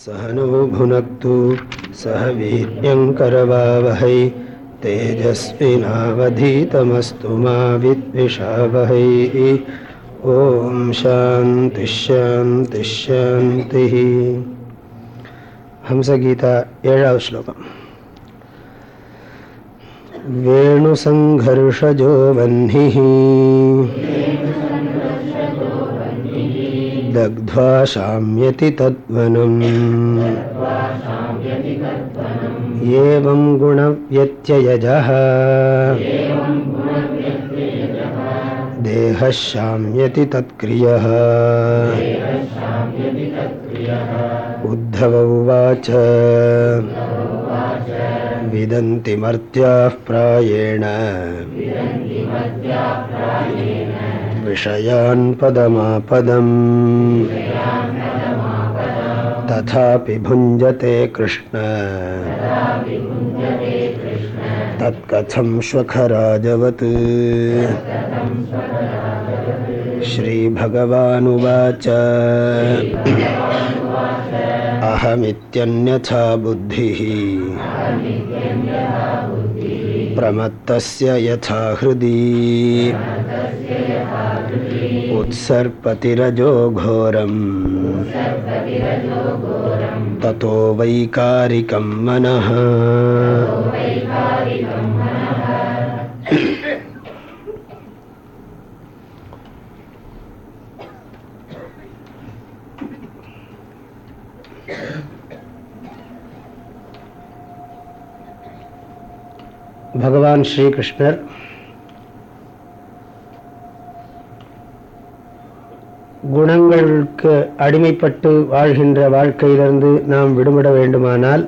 सह नो भुनक्तु सह वीर्यङ्करवावहै तेजस्विनावधीतमस्तु मा विद्विषावहै। ॐ हंसगीता एळाव श्लोकम्। वेणुसङ्घर्षजो दग्ध्वा शाम्यति तद्वनम्। एवं गुणव्यत्ययजः। देहः शाम्यति तत्क्रियः। उद्धव उवाच। विदन्ति मर्त्याः प्रायेण विषयान् पदमापदम् तथापि भुञ्जते कृष्ण। तत्कथं श्वखराजवत् श्रीभगवानुवाच। अहमित्यन्यथा बुद्धिः। प्रमत्तस्य यथा हृदि। उत्सर्पतिरजो घोरम्। ततो वैकारिकं मनः। பகவான் ஸ்ரீகிருஷ்ணர். குணங்களுக்கு அடிமைப்பட்டு வாழ்கின்ற வாழ்க்கையிலிருந்து நாம் விடுபட வேண்டுமானால்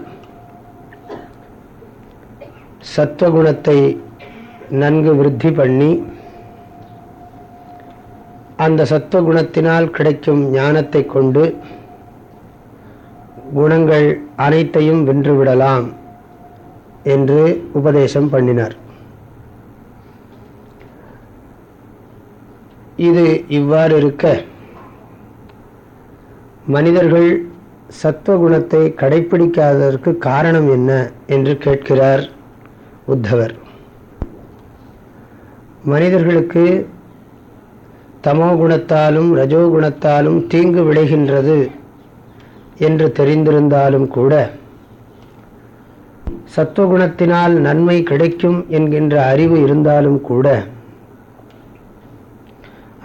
சத்துவகுணத்தை நன்கு விருத்தி பண்ணி அந்த சத்துவகுணத்தினால் கிடைக்கும் ஞானத்தை கொண்டு குணங்கள் அனைத்தையும் வென்றுவிடலாம் என்று உபதேசம் பண்ணினார். இது இவ்வாறு இருக்க மனிதர்கள் சத்துவகுணத்தை கடைபிடிக்காததற்கு காரணம் என்ன என்று கேட்கிறார் உத்தவர். மனிதர்களுக்கு தமோ குணத்தாலும் ரஜோகுணத்தாலும் தீங்கு விளைகின்றது என்று தெரிந்திருந்தாலும் கூட சத்துவகுணத்தினால் நன்மை கிடைக்கும் என்கின்ற அறிவு இருந்தாலும் கூட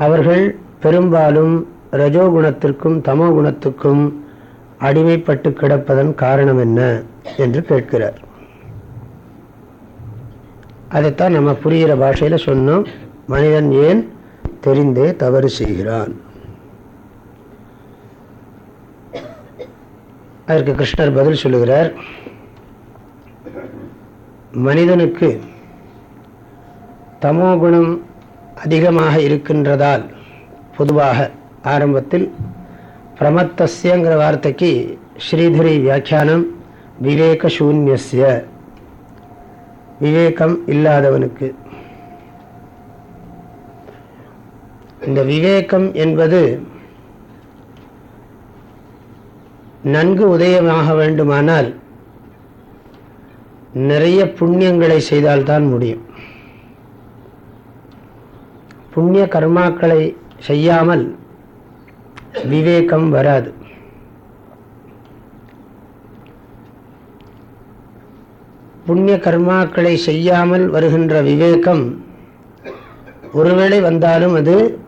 அவர்கள் பெரும்பாலும் ரஜோகுணத்திற்கும் தமோ குணத்துக்கும் அடிமைப்பட்டு கிடப்பதன் காரணம் என்ன என்று கேட்கிறார். அதைத்தான் நம்ம புரிகிற பாஷையில் சொன்னோம். மனிதன் ஏன் தெரிந்தே தவறு செய்கிறான்? அதற்கு கிருஷ்ணர் பதில் சொல்லுகிறார். மனிதனுக்கு தமோகுணம் அதிகமாக இருக்கின்றதால் பொதுவாக ஆரம்பத்தில் பிரமத்தஸ்யங்கிற வார்த்தைக்கு ஸ்ரீதரி வியாக்கியானம் விவேக சூன்யஸ்ய. விவேகம் இல்லாதவனுக்கு. இந்த விவேகம் என்பது நன்கு உதயமாக வேண்டுமானால் நிறைய புண்ணியங்களை செய்தால்தான் முடியும். புண்ணிய கர்மாக்களை செய்யாமல் விவேகம் வராது. புண்ணிய கர்மாக்களை செய்யாமல் வருகின்ற விவேகம் ஒருவேளை வந்தாலும் அது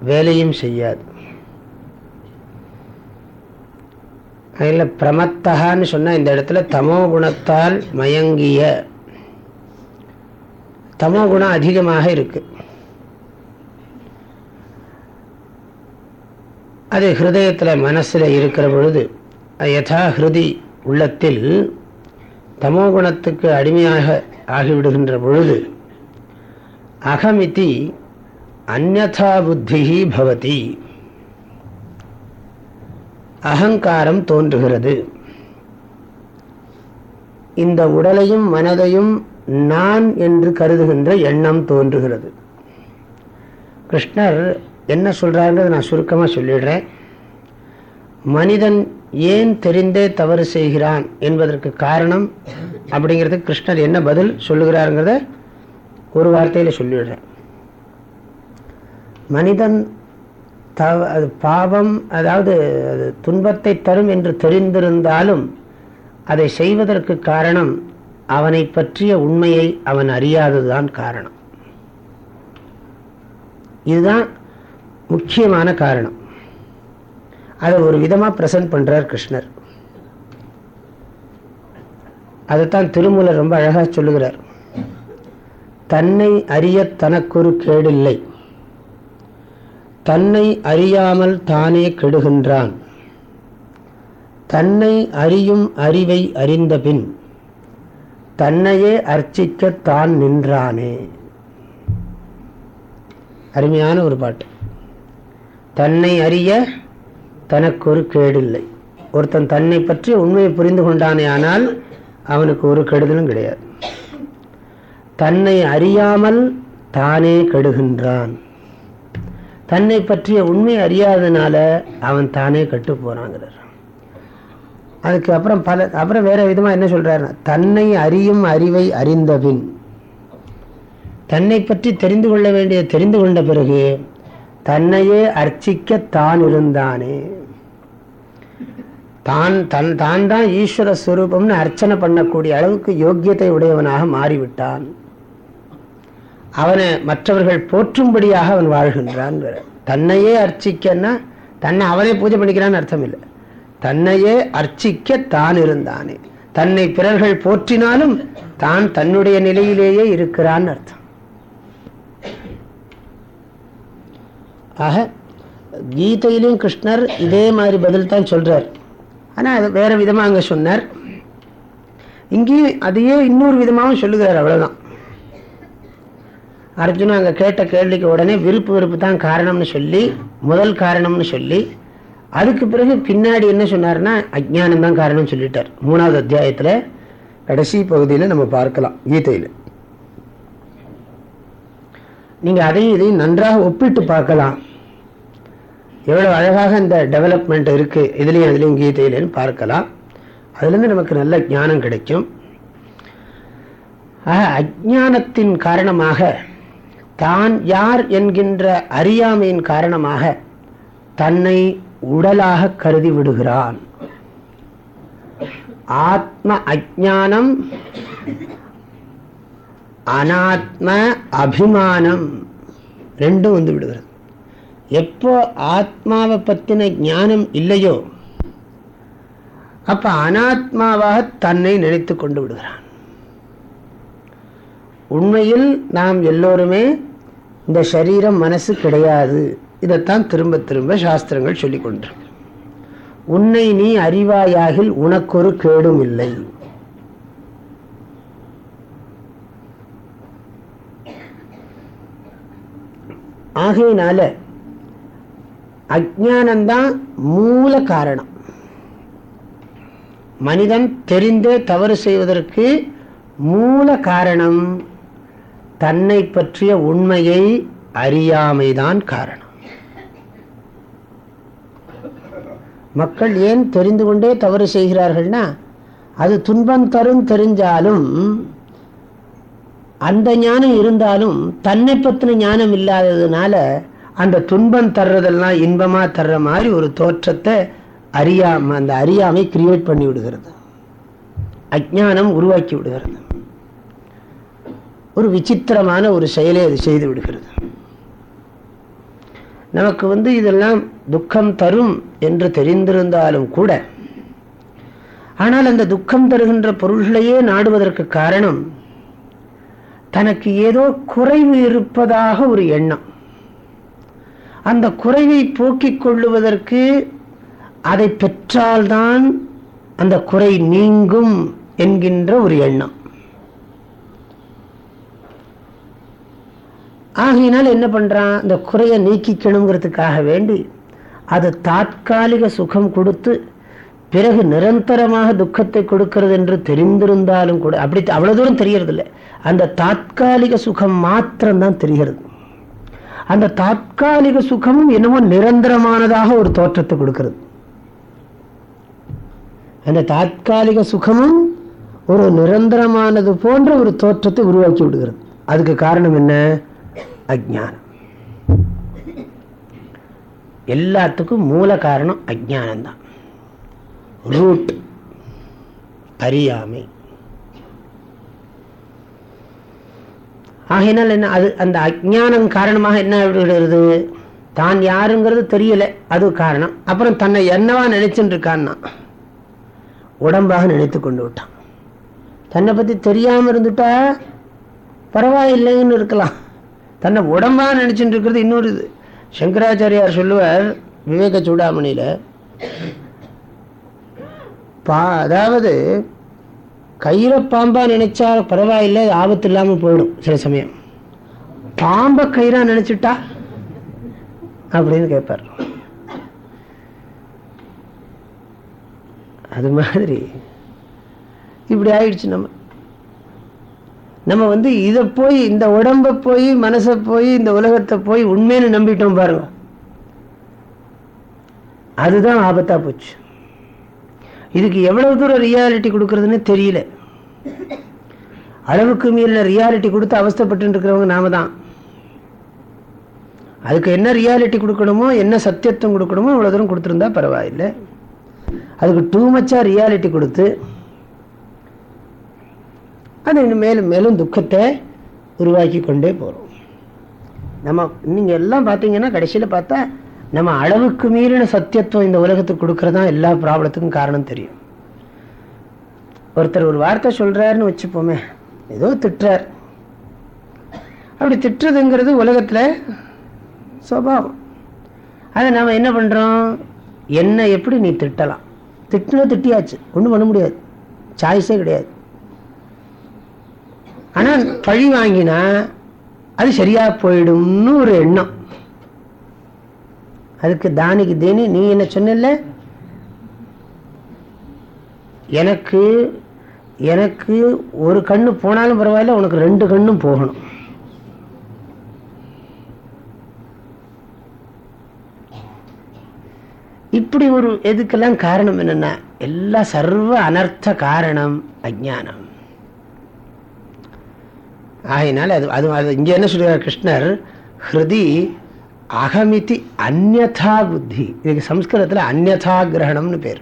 வேலையும் செய்யாது. அதில் பிரமத்தகான்னு சொன்னால் இந்த இடத்துல தமோ குணத்தால் மயங்கிய. தமோ குணம் அதிகமாக இருக்கு. அது ஹிருதயத்தில் மனசில் இருக்கிற பொழுது யதா ஹிருதி உள்ளத்தில் தமோ குணத்துக்கு அடிமையாக ஆகிவிடுகின்ற பொழுது அகமிதி அந்நதா புத்தி பவதி. அகங்காரம் தோன்றுகிறது. இந்த உடலையும் மனதையும் நான் என்று கருதுகின்ற எண்ணம் தோன்றுகிறது. கிருஷ்ணர் என்ன சொல்கிறாருங்கிறது நான் சுருக்கமாக சொல்லிடுறேன். மனிதன் ஏன் தெரிந்தே தவறு செய்கிறான் என்பதற்கு காரணம் அப்படிங்கிறது கிருஷ்ணர் என்ன பதில் சொல்லுகிறாருங்கிறத ஒரு வார்த்தையில் சொல்லிவிடுறேன் மனிதன் தவ அது பாவம் அதாவது அது துன்பத்தை தரும் என்று தெரிந்திருந்தாலும் அதை செய்வதற்கு காரணம் அவனை பற்றிய உண்மையை அவன் அறியாததுதான் காரணம். இதுதான் முக்கியமான காரணம். அதை ஒரு விதமாக ப்ரெசன்ட் பண்ணுறார் கிருஷ்ணர். அதைத்தான் திருமூலர் ரொம்ப அழகாக சொல்லுகிறார். தன்னை அறிய தனக்கொரு கேடில்லை. தன்னை அறியாமல் தானே கெடுகின்றான். தன்னை அறியும் அறிவை அறிந்தபின் தன்னையே அர்ச்சிக்க தான் நின்றானே. அருமையான ஒரு பாட்டு. தன்னை அறிய தனக்கு ஒரு கேடில்லை. ஒருத்தன் தன்னை பற்றி உண்மையை புரிந்து கொண்டானே ஆனால் அவனுக்கு ஒரு கெடுதலும் கிடையாது. தன்னை அறியாமல் தானே கெடுகின்றான். தன்னை பற்றிய உண்மை அறியாதனால அவன் தானே கட்டு போறாங்கிறார். அதுக்கு அப்புறம் பல அப்புறம் வேற விதமா என்ன சொல்கிறாருன்னா தன்னை அறியும் அறிவை அறிந்தபின். தன்னை பற்றி தெரிந்து கொள்ள வேண்டிய தெரிந்து கொண்ட பிறகு தன்னையே அர்ச்சிக்க தான் இருந்தானே. தான் தன் தான் தான் ஈஸ்வர ஸ்வரூபம்னு அர்ச்சனை பண்ணக்கூடிய அளவுக்கு யோக்கியத்தை உடையவனாக மாறிவிட்டான். அவனை மற்றவர்கள் போற்றும்படியாக அவன் வாழ்கின்றான் தன்னையே அர்ச்சிக்கன்னா தன்னை அவனே பூஜை பண்ணிக்கிறான்னு அர்த்தம் இல்லை தன்னையே அர்ச்சிக்க தான் இருந்தானே. தன்னை பிறர்கள் போற்றினாலும் தான் தன்னுடைய நிலையிலேயே இருக்கிறான் அர்த்தம். ஆக கீதையிலும் கிருஷ்ணர் இதே மாதிரி பதில் தான் சொல்றார். ஆனால் அது வேற விதமாக அங்கே சொன்னார். இங்கேயும் அதையே இன்னொரு விதமாகவும் சொல்லுகிறார் அவ்வளோதான் அர்ஜுனன் அங்கே கேட்ட கேள்விக்கு உடனே விருப்பு வெறுப்பு தான் காரணம்னு சொல்லி முதல் காரணம்னு சொல்லி அதுக்கு பிறகு பின்னாடி என்ன சொன்னார்னா அஜ்ஞானம் தான் காரணம் சொல்லிட்டார். மூணாவது அத்தியாயத்தில் கடைசி பகுதியில் நம்ம பார்க்கலாம் கீதையில். நீங்கள் அதையும் இதையும் நன்றாக ஒப்பிட்டு பார்க்கலாம். எவ்வளோ அழகாக இந்த டெவலப்மெண்ட் இருக்குது இதுலேயும் அதுலேயும் கீதையிலேன்னு பார்க்கலாம். அதுலேருந்து நமக்கு நல்ல ஞானம் கிடைக்கும். ஆக அஜானத்தின் காரணமாக தான் யார் என்கின்ற அறியாமையின் காரணமாக தன்னை உடலாக கருதி விடுகிறான். ஆத்ம அஜானம் அனாத்ம அபிமானம் ரெண்டும் வந்து விடுகிறது. எப்போ ஆத்மாவை பற்றின ஞானம் இல்லையோ அப்ப அனாத்மாவாக தன்னை நினைத்து கொண்டு விடுகிறான். உண்மையில் நாம் எல்லோருமே இந்த சரீரம் மனசு கிடையாது. இதைத்தான் திரும்ப திரும்ப சாஸ்திரங்கள் சொல்லிக் கொண்டிருக்கு. உன்னை நீ அறிவாயாகில் உனக்கொரு கேடும் இல்லை. ஆகையினால அஜானந்தான் மூல காரணம். மனிதன் தெரிந்தே தவறு செய்வதற்கு மூல காரணம். தன்னை பற்றிய உண்மையை அறியாமைதான் காரணம். மக்கள் ஏன் தெரிந்து கொண்டே தவறு செய்கிறார்கள்னா அது துன்பம் தரும் தெரிஞ்சாலும் அந்த ஞானம் இருந்தாலும் தன்னை பற்றின ஞானம் இல்லாததுனால அந்த துன்பம் தர்றதெல்லாம் இன்பமா தர்ற மாதிரி ஒரு தோற்றத்தை அறியாம அந்த அறியாமை கிரியேட் பண்ணி விடுகிறது. அஜானம் உருவாக்கி விடுகிறது. ஒரு விசித்திரமான ஒரு செயலை அது செய்து விடுகிறது. நமக்கு வந்து இதெல்லாம் துக்கம் தரும் என்று தெரிந்திருந்தாலும் கூட ஆனால் அந்த துக்கம் தருகின்ற பொருள்களையே நாடுவதற்கு காரணம் தனக்கு ஏதோ குறைவு இருப்பதாக ஒரு எண்ணம். அந்த குறைவை போக்கிக் கொள்ளுவதற்கு அதை பெற்றால்தான் அந்த குறை நீங்கும் என்கின்ற ஒரு எண்ணம். ஆகையினால் என்ன பண்றான்? இந்த குறையை நீக்கிக்கணுங்கிறதுக்காக வேண்டி அது தாற்காலிக சுகம் கொடுத்து பிறகு நிரந்தரமாக துக்கத்தை கொடுக்கிறது என்று தெரிந்திருந்தாலும் கூட அப்படி அவ்வளவு தூரம் தெரியறது இல்லை அந்த தாற்காலிக சுகம் மாத்திரம்தான் தெரிகிறது. அந்த தாற்காலிக சுகமும் என்னமோ நிரந்தரமானதாக ஒரு தோற்றத்தை கொடுக்கிறது. அந்த தாற்காலிக சுகமும் ஒரு நிரந்தரமானது போன்ற ஒரு தோற்றத்தை உருவாக்கி விடுகிறது. அதுக்கு காரணம் என்ன? அஜானம் எல்லாத்துக்கும் மூல காரணம் அஜானந்தான் ரூட் அறியாமை. ஆகையினால் என்ன அது அந்த அஜானம் காரணமாக என்ன விடுகிறது தான் யாருங்கிறது தெரியல அது காரணம். அப்புறம் தன்னை என்னவா நினைச்சுட்டு இருக்கான்னா உடம்பாக நினைத்து கொண்டு விட்டான். தன்னை பற்றி தெரியாமல் இருந்துட்டா பரவாயில்லைன்னு இருக்கலாம். தன்னை உடம்பாக நினச்சிட்டு இருக்கிறது இன்னொரு இது. சங்கராச்சாரியார் சொல்லுவார் விவேக சூடாமணியில் பா அதாவது கையில் பாம்பா நினைச்சா பரவாயில்லை ஆபத்து இல்லாமல் போயிடும் சில சமயம். பாம்பை கயிறாக நினச்சிட்டா? அப்படின்னு கேட்பார். அது மாதிரி இப்படி ஆயிடுச்சு நம்ம. நம்ம வந்து இதை போய் இந்த உடம்ப போய் மனசை போய் இந்த உலகத்தை போய் உண்மைன்னு நம்பிட்டோம் பாருங்க. அதுதான் ஆபத்தா போச்சு. இதுக்கு எவ்வளவு தூரம் ரியாலிட்டி கொடுக்கறதுன்னு தெரியல. அளவுக்கு மீறின ரியாலிட்டி கொடுத்து அவஸ்தப்பட்டு இருக்கிறவங்க நாம தான். அதுக்கு என்ன ரியாலிட்டி கொடுக்கணுமோ என்ன சத்தியத்துவம் கொடுக்கணுமோ அவ்வளோ தூரம் கொடுத்துருந்தா பரவாயில்லை. அதுக்கு டூ மச்சா ரியாலிட்டி கொடுத்து அது இன்னும் மேலும் மேலும் துக்கத்தை உருவாக்கி கொண்டே போகிறோம் நம்ம நீங்கள் எல்லாம் பார்த்தீங்கன்னா கடைசியில் பார்த்தா நம்ம அளவுக்கு மீறின சத்தியத்துவம் இந்த உலகத்துக்கு கொடுக்கறதா எல்லா ப்ராப்ளத்துக்கும் காரணம் தெரியும். ஒருத்தர் ஒரு வார்த்தை சொல்றாருன்னு வச்சுப்போமே ஏதோ திட்டுறார். அப்படி திட்டுறதுங்கிறது உலகத்தில் சுவாவம் அதை நாம் என்ன பண்ணுறோம் என்ன எப்படி நீ திட்டலாம்? திட்டுனா திட்டியாச்சு ஒன்றும் பண்ண முடியாது. சாய்ஸே கிடையாது. ஆனால் பழி வாங்கினா அது சரியா போயிடும்னு ஒரு எண்ணம். அதுக்கு தானிக்கு தேனி நீ என்ன சொன்ன எனக்கு எனக்கு ஒரு கண்ணு போனாலும் பரவாயில்ல உனக்கு ரெண்டு கண்ணும் போகணும். இப்படி ஒரு எதுக்கெல்லாம் காரணம் என்னன்னா எல்லா சர்வ அனர்த்த காரணம் அஜானம் ஆகினால் அது அது அது இங்கே என்ன சொல்கிறார் கிருஷ்ணர்? ஹிருதி அகமிதி அந்நதா புத்தி. இதுக்கு சம்ஸ்கிருதத்தில் அந்நதா கிரகணம்னு பேர்.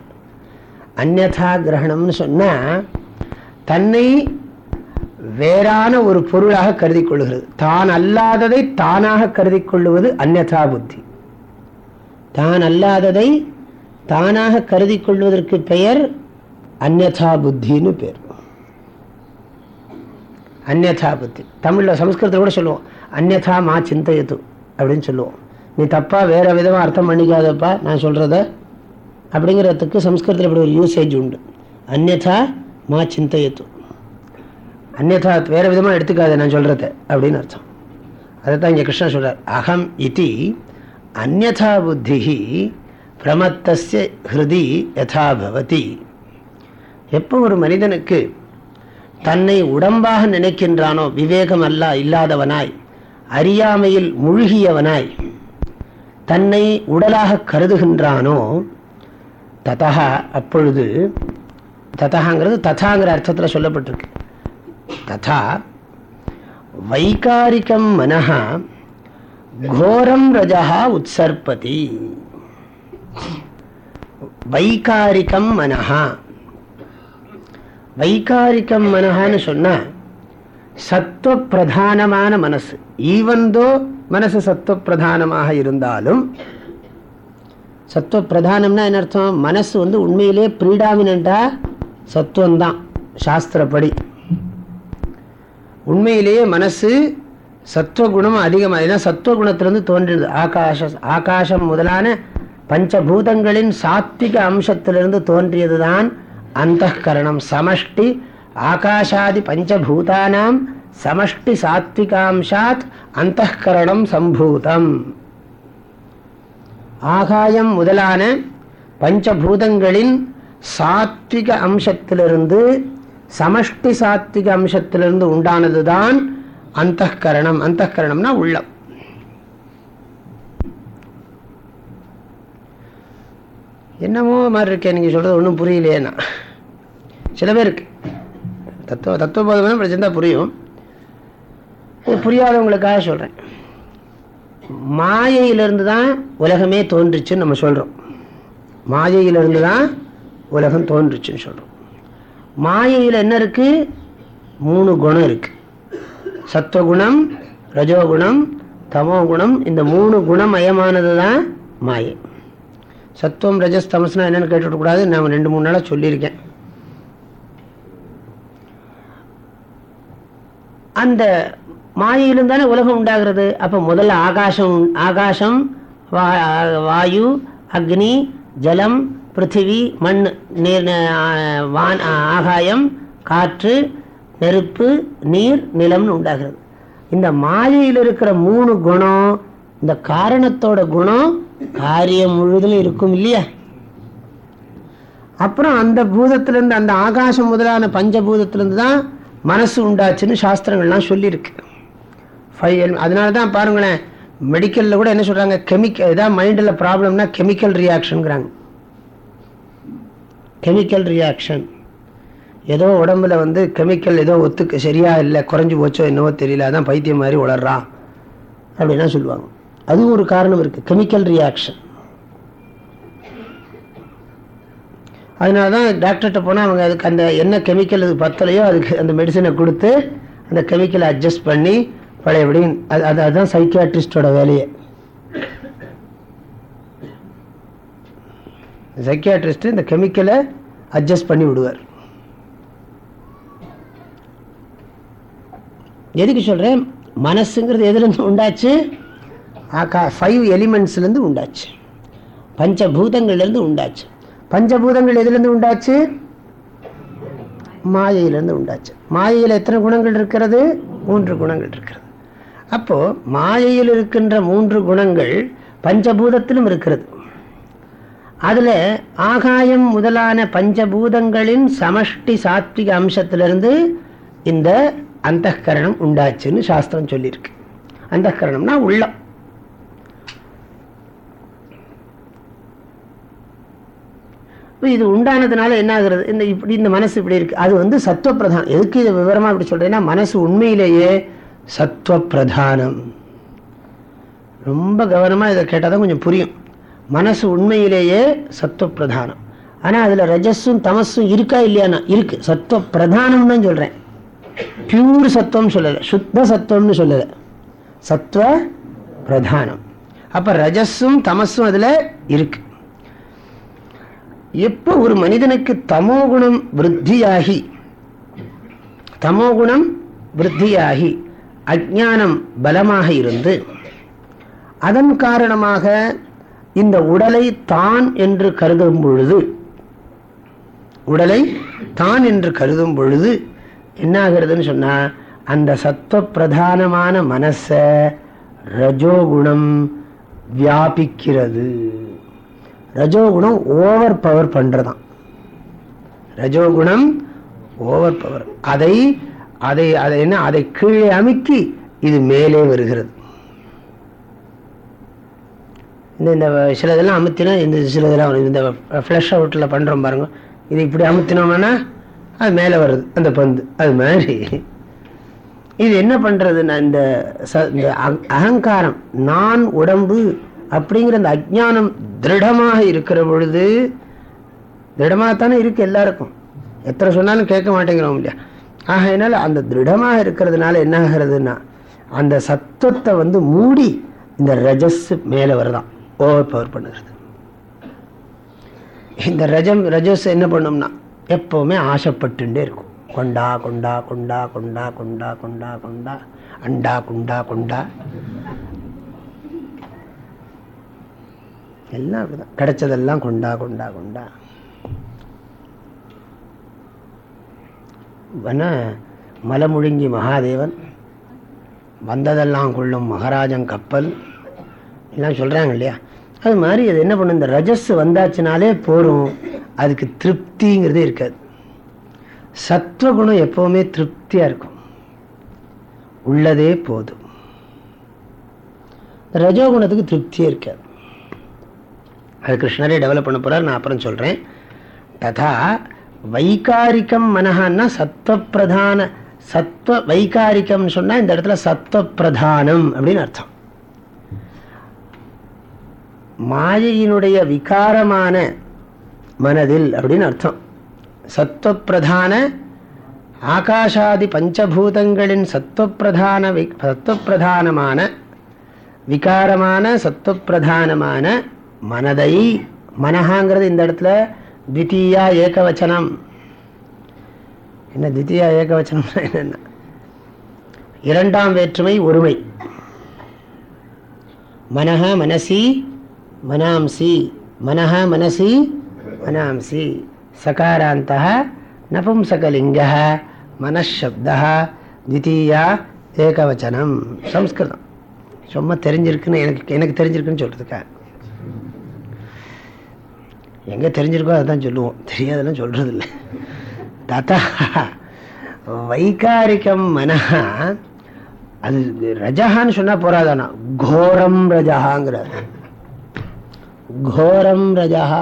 அந்நதா கிரகணம்னு சொன்னால் தன்னை வேறான ஒரு பொருளாக கருதி கொள்ளுகிறது தான் அல்லாததை தானாக கருதி கொள்ளுவது அந்நதா புத்தி. தான் அல்லாததை தானாக கருதி கொள்வதற்கு பெயர் அந்நதா புத்தின்னு பேர். அந்நதா புத்தி தமிழில் சம்ஸ்கிருதத்தில் கூட சொல்லுவோம். அந்நதா மா சிந்தையது அப்படின்னு சொல்லுவோம். நீ தப்பா வேற விதமாக அர்த்தம் பண்ணிக்காதப்பா நான் சொல்கிறத அப்படிங்கிறதுக்கு சம்ஸ்கிருதத்தில் இப்படி ஒரு யூசேஜ் உண்டு. அந்நதா மா சிந்தையத்து. அந்நதா வேறு விதமாக எடுத்துக்காத நான் சொல்கிறத அப்படின்னு அர்த்தம். அதை தான் இங்கே கிருஷ்ணன் சொல்றார். அகம் இது அந்நதா புத்தி பிரமத்தஸ்ய ஹிருதி யதா பவதி. எப்போ ஒரு மனிதனுக்கு தன்னை உடம்பாக நினைக்கின்றானோ விவேகம் அல்ல இல்லாதவனாய் அறியாமையில் மூழ்கியவனாய் தன்னை உடலாக கருதுகின்றானோ ததா அப்பொழுது ததாங்கிறது ததாங்கிற அர்த்தத்தில் சொல்லப்பட்டிருக்கு. ததா வைகாரிக்கம் மனஹா கோரம் ரஜா உற்சர்பதி வைகாரிக்கம் மனஹா. வைகாரிக்கம் மனஹான்னு சொன்னா சத்துவ பிரதானமான மனசு ஈவந்தோ மனசு சத்துவ பிரதானமாக இருந்தாலும் சத்துவ பிரதானம்னா என்ன அர்த்தம்? மனசு வந்து உண்மையிலே ப்ரீடாமினா சத்துவம்தான் சாஸ்திரப்படி. உண்மையிலேயே மனசு சத்துவகுணம் அதிகமாக ஏன்னா சத்துவகுணத்திலிருந்து தோன்றியது ஆகாஷ ஆகாசம் முதலான பஞ்சபூதங்களின் சாத்விக அம்சத்திலிருந்து தோன்றியதுதான் அந்த கரணம் சமஷ்டி ஆகாஷாதி பஞ்சபூதானாம் சமஷ்டி சாத்விகாம்சாத் அந்த கரணம் சம்பூதம். ஆகாயம் முதலான பஞ்சபூதங்களின் சாத்விக அம்சத்திலிருந்து சமஷ்டி சாத்விக அம்சத்திலிருந்து உண்டானதுதான் அந்த கரணம் அந்த கரணம்னா உள்ளம். என்னமோ மாதிரி இருக்கேன் நீங்கள் சொல்கிறது ஒன்றும் புரியலையேண்ணா சில பேருக்கு தத்துவ தத்துவபோதமான படிச்சிருந்தா புரியும். புரியாதவங்களுக்காக சொல்கிறேன் மாயையிலிருந்து தான் உலகமே தோன்றுச்சுன்னு நம்ம சொல்கிறோம் மாயையிலிருந்து தான் உலகம் தோன்றுச்சுன்னு சொல்கிறோம் மாயையில் என்ன இருக்குது மூணு குணம் இருக்குது சத்துவகுணம் ரஜோகுணம் தமோகுணம் இந்த மூணு குணமயமானது தான் மாயை. சத்துவம் ரஜஸ் தமஸ்னா என்னன்னு கேட்டுவிடக்கூடாது நான் ரெண்டு மூணு நாளாக சொல்லியிருக்கேன். அந்த மாயையிலும் தானே உலகம் உண்டாகிறது. அப்போ முதல்ல ஆகாசம் ஆகாசம் வாயு அக்னி ஜலம் பிருத்திவி மண் நீர் வான் ஆகாயம் காற்று நெருப்பு நீர் நிலம்னு உண்டாகிறது. இந்த மாயையில் இருக்கிற மூணு குணம் இந்த காரணத்தோட குணம் காரியம் முழுவதும் இருக்கும் இல்லையா? அப்புறம் அந்த பூதத்திலிருந்து அந்த ஆகாசம் முதலான பஞ்சபூதத்திலிருந்து தான் மனசு உண்டாச்சுன்னு சாஸ்திரங்கள்லாம் சொல்லியிருக்கு. அதனால தான் பாருங்களேன் மெடிக்கலில் கூட என்ன சொல்கிறாங்க கெமிக்கல் ஏதாவது மைண்டில் ப்ராப்ளம்னா கெமிக்கல் ரியாக்ஷனுங்கிறாங்க கெமிக்கல் ரியாக்ஷன் ஏதோ உடம்புல வந்து கெமிக்கல் ஏதோ ஒத்துக்கு சரியா இல்லை குறைஞ்சி போச்சோ என்னவோ தெரியல அதான் பைத்தியம் மாதிரி உளர்றான் அப்படின்னா சொல்லுவாங்க. அதுவும் ஒரு காரணம் இருக்குது கெமிக்கல் ரியாக்ஷன் அதனால தான் டாக்டர்கிட்ட போனால் அவங்க அதுக்கு அந்த என்ன கெமிக்கல் அது பத்தலையோ அதுக்கு அந்த மெடிசனை கொடுத்து அந்த கெமிக்கலை அட்ஜஸ்ட் பண்ணி பழையபடி அது அது அதுதான் சைக்கியாட்ரிஸ்டோட வேலையை. சைக்கியாட்ரிஸ்ட் இந்த கெமிக்கலை அட்ஜஸ்ட் பண்ணி விடுவார். எதுக்கு சொல்கிறேன் மனசுங்கிறது எதுலேருந்து உண்டாச்சு? ஆக்கா ஃபைவ் எலிமெண்ட்ஸ்லேருந்து உண்டாச்சு. பஞ்சபூதங்கள்லேருந்து உண்டாச்சு. பஞ்சபூதங்கள் எதுலேருந்து உண்டாச்சு? மாயையிலேருந்து உண்டாச்சு. மாயையில் எத்தனை குணங்கள் இருக்கிறது? மூன்று குணங்கள் இருக்கிறது. அப்போது மாயையில் இருக்கின்ற மூன்று குணங்கள் பஞ்சபூதத்திலும் இருக்கிறது. அதில் ஆகாயம் முதலான பஞ்சபூதங்களின் சமஷ்டி சாத்விக அம்சத்திலிருந்து இந்த அந்த கரணம் உண்டாச்சுன்னு சாஸ்திரம் சொல்லியிருக்கு. அந்த கரணம்னா உள்ளம். இது உண்டானதுனால என்ன ஆகுறது இந்த இப்படி இந்த மனசு இப்படி இருக்கு. அது வந்து சத்துவ எதுக்கு இதை விவரமா இப்படி சொல்றேன்னா மனசு உண்மையிலேயே சத்துவ பிரதானம் ரொம்ப கவனமா இதை கேட்டால் கொஞ்சம் புரியும். மனசு உண்மையிலேயே சத்துவ பிரதானம் ஆனா அதுல ரஜஸும் தமஸும் இருக்கா இல்லையானா? இருக்கு. சத்துவ பிரதானம் தான் சொல்றேன். பியூர் சத்துவம் சொல்லலை. சுத்த சத்துவம்னு சொல்லலை. சத்துவ பிரதானம். அப்ப ரஜஸும் தமஸும் அதுல இருக்கு. எப்போ ஒரு மனிதனுக்கு தமோகுணம் விருத்தியாகி தமோகுணம் விருத்தியாகி அஜானம் பலமாக இருந்து அதன் காரணமாக இந்த உடலை தான் என்று கருதும் பொழுது உடலை தான் என்று கருதும் பொழுது என்ன ஆகிறதுன்னு சொன்னா அந்த சத்துவ பிரதானமான மனசை ரஜோகுணம் வியாபிக்கிறது. ரஜோகுணம் ஓவர் பவர் பண்றதாம். ரஜோகுணம் ஓவர் பவர் அதை அதை அதை என்ன? அதை கீழே அமைக்கி இது மேலே வருகிறது. இந்த இந்த சில இதெல்லாம் அமுத்தினா இந்த சில இதெல்லாம் இந்த ஃப்ளஷ் அவுட்டில் பண்ணுறோம் பாருங்க. இது இப்படி அமுத்தினோம்னா அது மேலே வருது அந்த பந்து. அது மாதிரி. இது என்ன பண்ணுறதுன்னா இந்த ச இந்த அகங்காரம் நான் உடம்பு அப்படிங்கிற அந்த அஜானம் திருடமாக இருக்கிற பொழுது திருடமாகத்தானே இருக்கு எல்லாருக்கும். எத்தனை சொன்னாலும் கேட்க மாட்டேங்கிறோம் இல்லையா? ஆகையினால அந்த திருடமாக இருக்கிறதுனால என்ன ஆகிறதுன்னா அந்த சத்துவத்தை வந்து மூடி இந்த ரஜஸ் மேலே வருதான். ஓவர் பவர் பண்ணுறது இந்த ரஜம் ரஜஸ் என்ன பண்ணும்னா எப்பவுமே ஆசைப்பட்டுட்டே இருக்கும். கொண்டா கொண்டா கொண்டா கொண்டா கொண்டா கொண்டா கொண்டா அண்டா குண்டா கொண்டா. எல்லாம் அப்படிதான். கிடைச்சதெல்லாம் கொண்டா கொண்டா கொண்டா. மலமுழுங்கி மகாதேவன் வந்ததெல்லாம் கொள்ளும் மகாராஜன் கப்பல் எல்லாம் சொல்றாங்க இல்லையா? அது மாதிரி அது என்ன பண்ணும்? இந்த ரஜஸ் வந்தாச்சுனாலே போகும் அதுக்கு திருப்திங்கிறதே இருக்காது. சத்வகுணம் எப்போவுமே திருப்தியாக இருக்கும். உள்ளதே போதும். ரஜோகுணத்துக்கு திருப்தியே இருக்காது. அது கிருஷ்ணரே டெவலப் பண்ண போகிறார் நான் அப்புறம் சொல்கிறேன் ததா வைகாரிக்கம் மனஹான்னா சத்வப்பிரதான சத்வ வைகாரிக்கம்னு சொன்னால் இந்த இடத்துல சத்வப்பிரதானம் அப்படின்னு அர்த்தம். மாயையினுடைய விகாரமான மனதில் அப்படின்னு அர்த்தம். சத்வப்பிரதான ஆகாஷாதி பஞ்சபூதங்களின் சத்வப்பிரதான சத்வப்பிரதானமான விகாரமான சத்துவப்பிரதானமான மனதை மனஹாங்கிறது இந்த இடத்துல தித்தீயா ஏகவச்சனம். என்ன தித்தியா ஏகவச்சனம் என்னென்ன? இரண்டாம் வேற்றுமை ஒருமை. மனஹ மனசி மனாம்சி. மனஹ மனசி மனாம்சி. சகாராந்த நபும்சகலிங்க மனசப்த தித்தீயா ஏகவச்சனம். சம்ஸ்கிருதம். சும்மா தெரிஞ்சிருக்குன்னு எனக்கு எனக்கு தெரிஞ்சிருக்குன்னு சொல்கிறதுக்கா எங்கே தெரிஞ்சிருக்கோ அதுதான் சொல்லுவோம். தெரியாதெல்லாம் சொல்கிறது இல்லை ததா வைகாரிக்கம் மனஹா. அது ரஜஹான்னு சொன்னால் போறாதானா? கோரம் ரஜஹாங்கிற கோரம் ரஜகா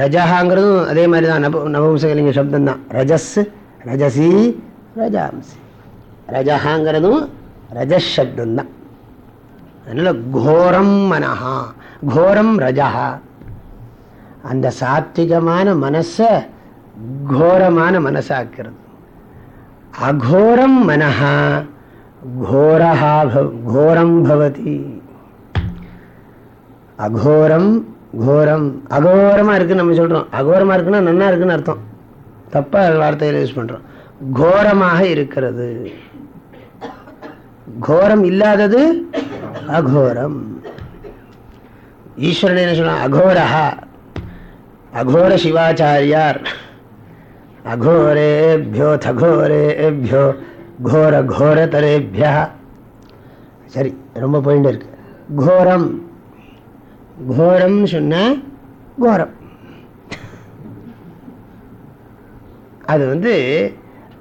ரஜகாங்கிறதும் அதே மாதிரி தான் நப நபும்சகலிங்க சப்தம் தான் ரஜஸ் ரஜசி ரஜாம்சி. ரஜஹாங்கிறதும் ரஜசப்தம் தான் அதனால கோரம் மனஹா. கோரம் ரஜஹா அந்த சாத்விகமான மனசை கோரமான மனசாக்கிறது. அகோரம் மனஹா கோரஹா கோரம் பவதி. அகோரம் கோரம். அகோரமாக இருக்குன்னு நம்ம சொல்கிறோம் அகோரமாக இருக்குன்னா நன்னா இருக்குன்னு அர்த்தம். தப்பாக வார்த்தையில் யூஸ் பண்ணுறோம் கோரமாக இருக்கிறது. கோரம் இல்லாதது அகோரம். ஈஸ்வரன் என்ன சொன்ன அகோரஹா. அகோர சிவாச்சாரியார். அகோரேபியோ தகோரேபியோ கோர கோரதரேபியா. சரி ரொம்ப போயிட்டு இருக்கு. கோரம். கோரம் சொன்ன கோரம். அது வந்து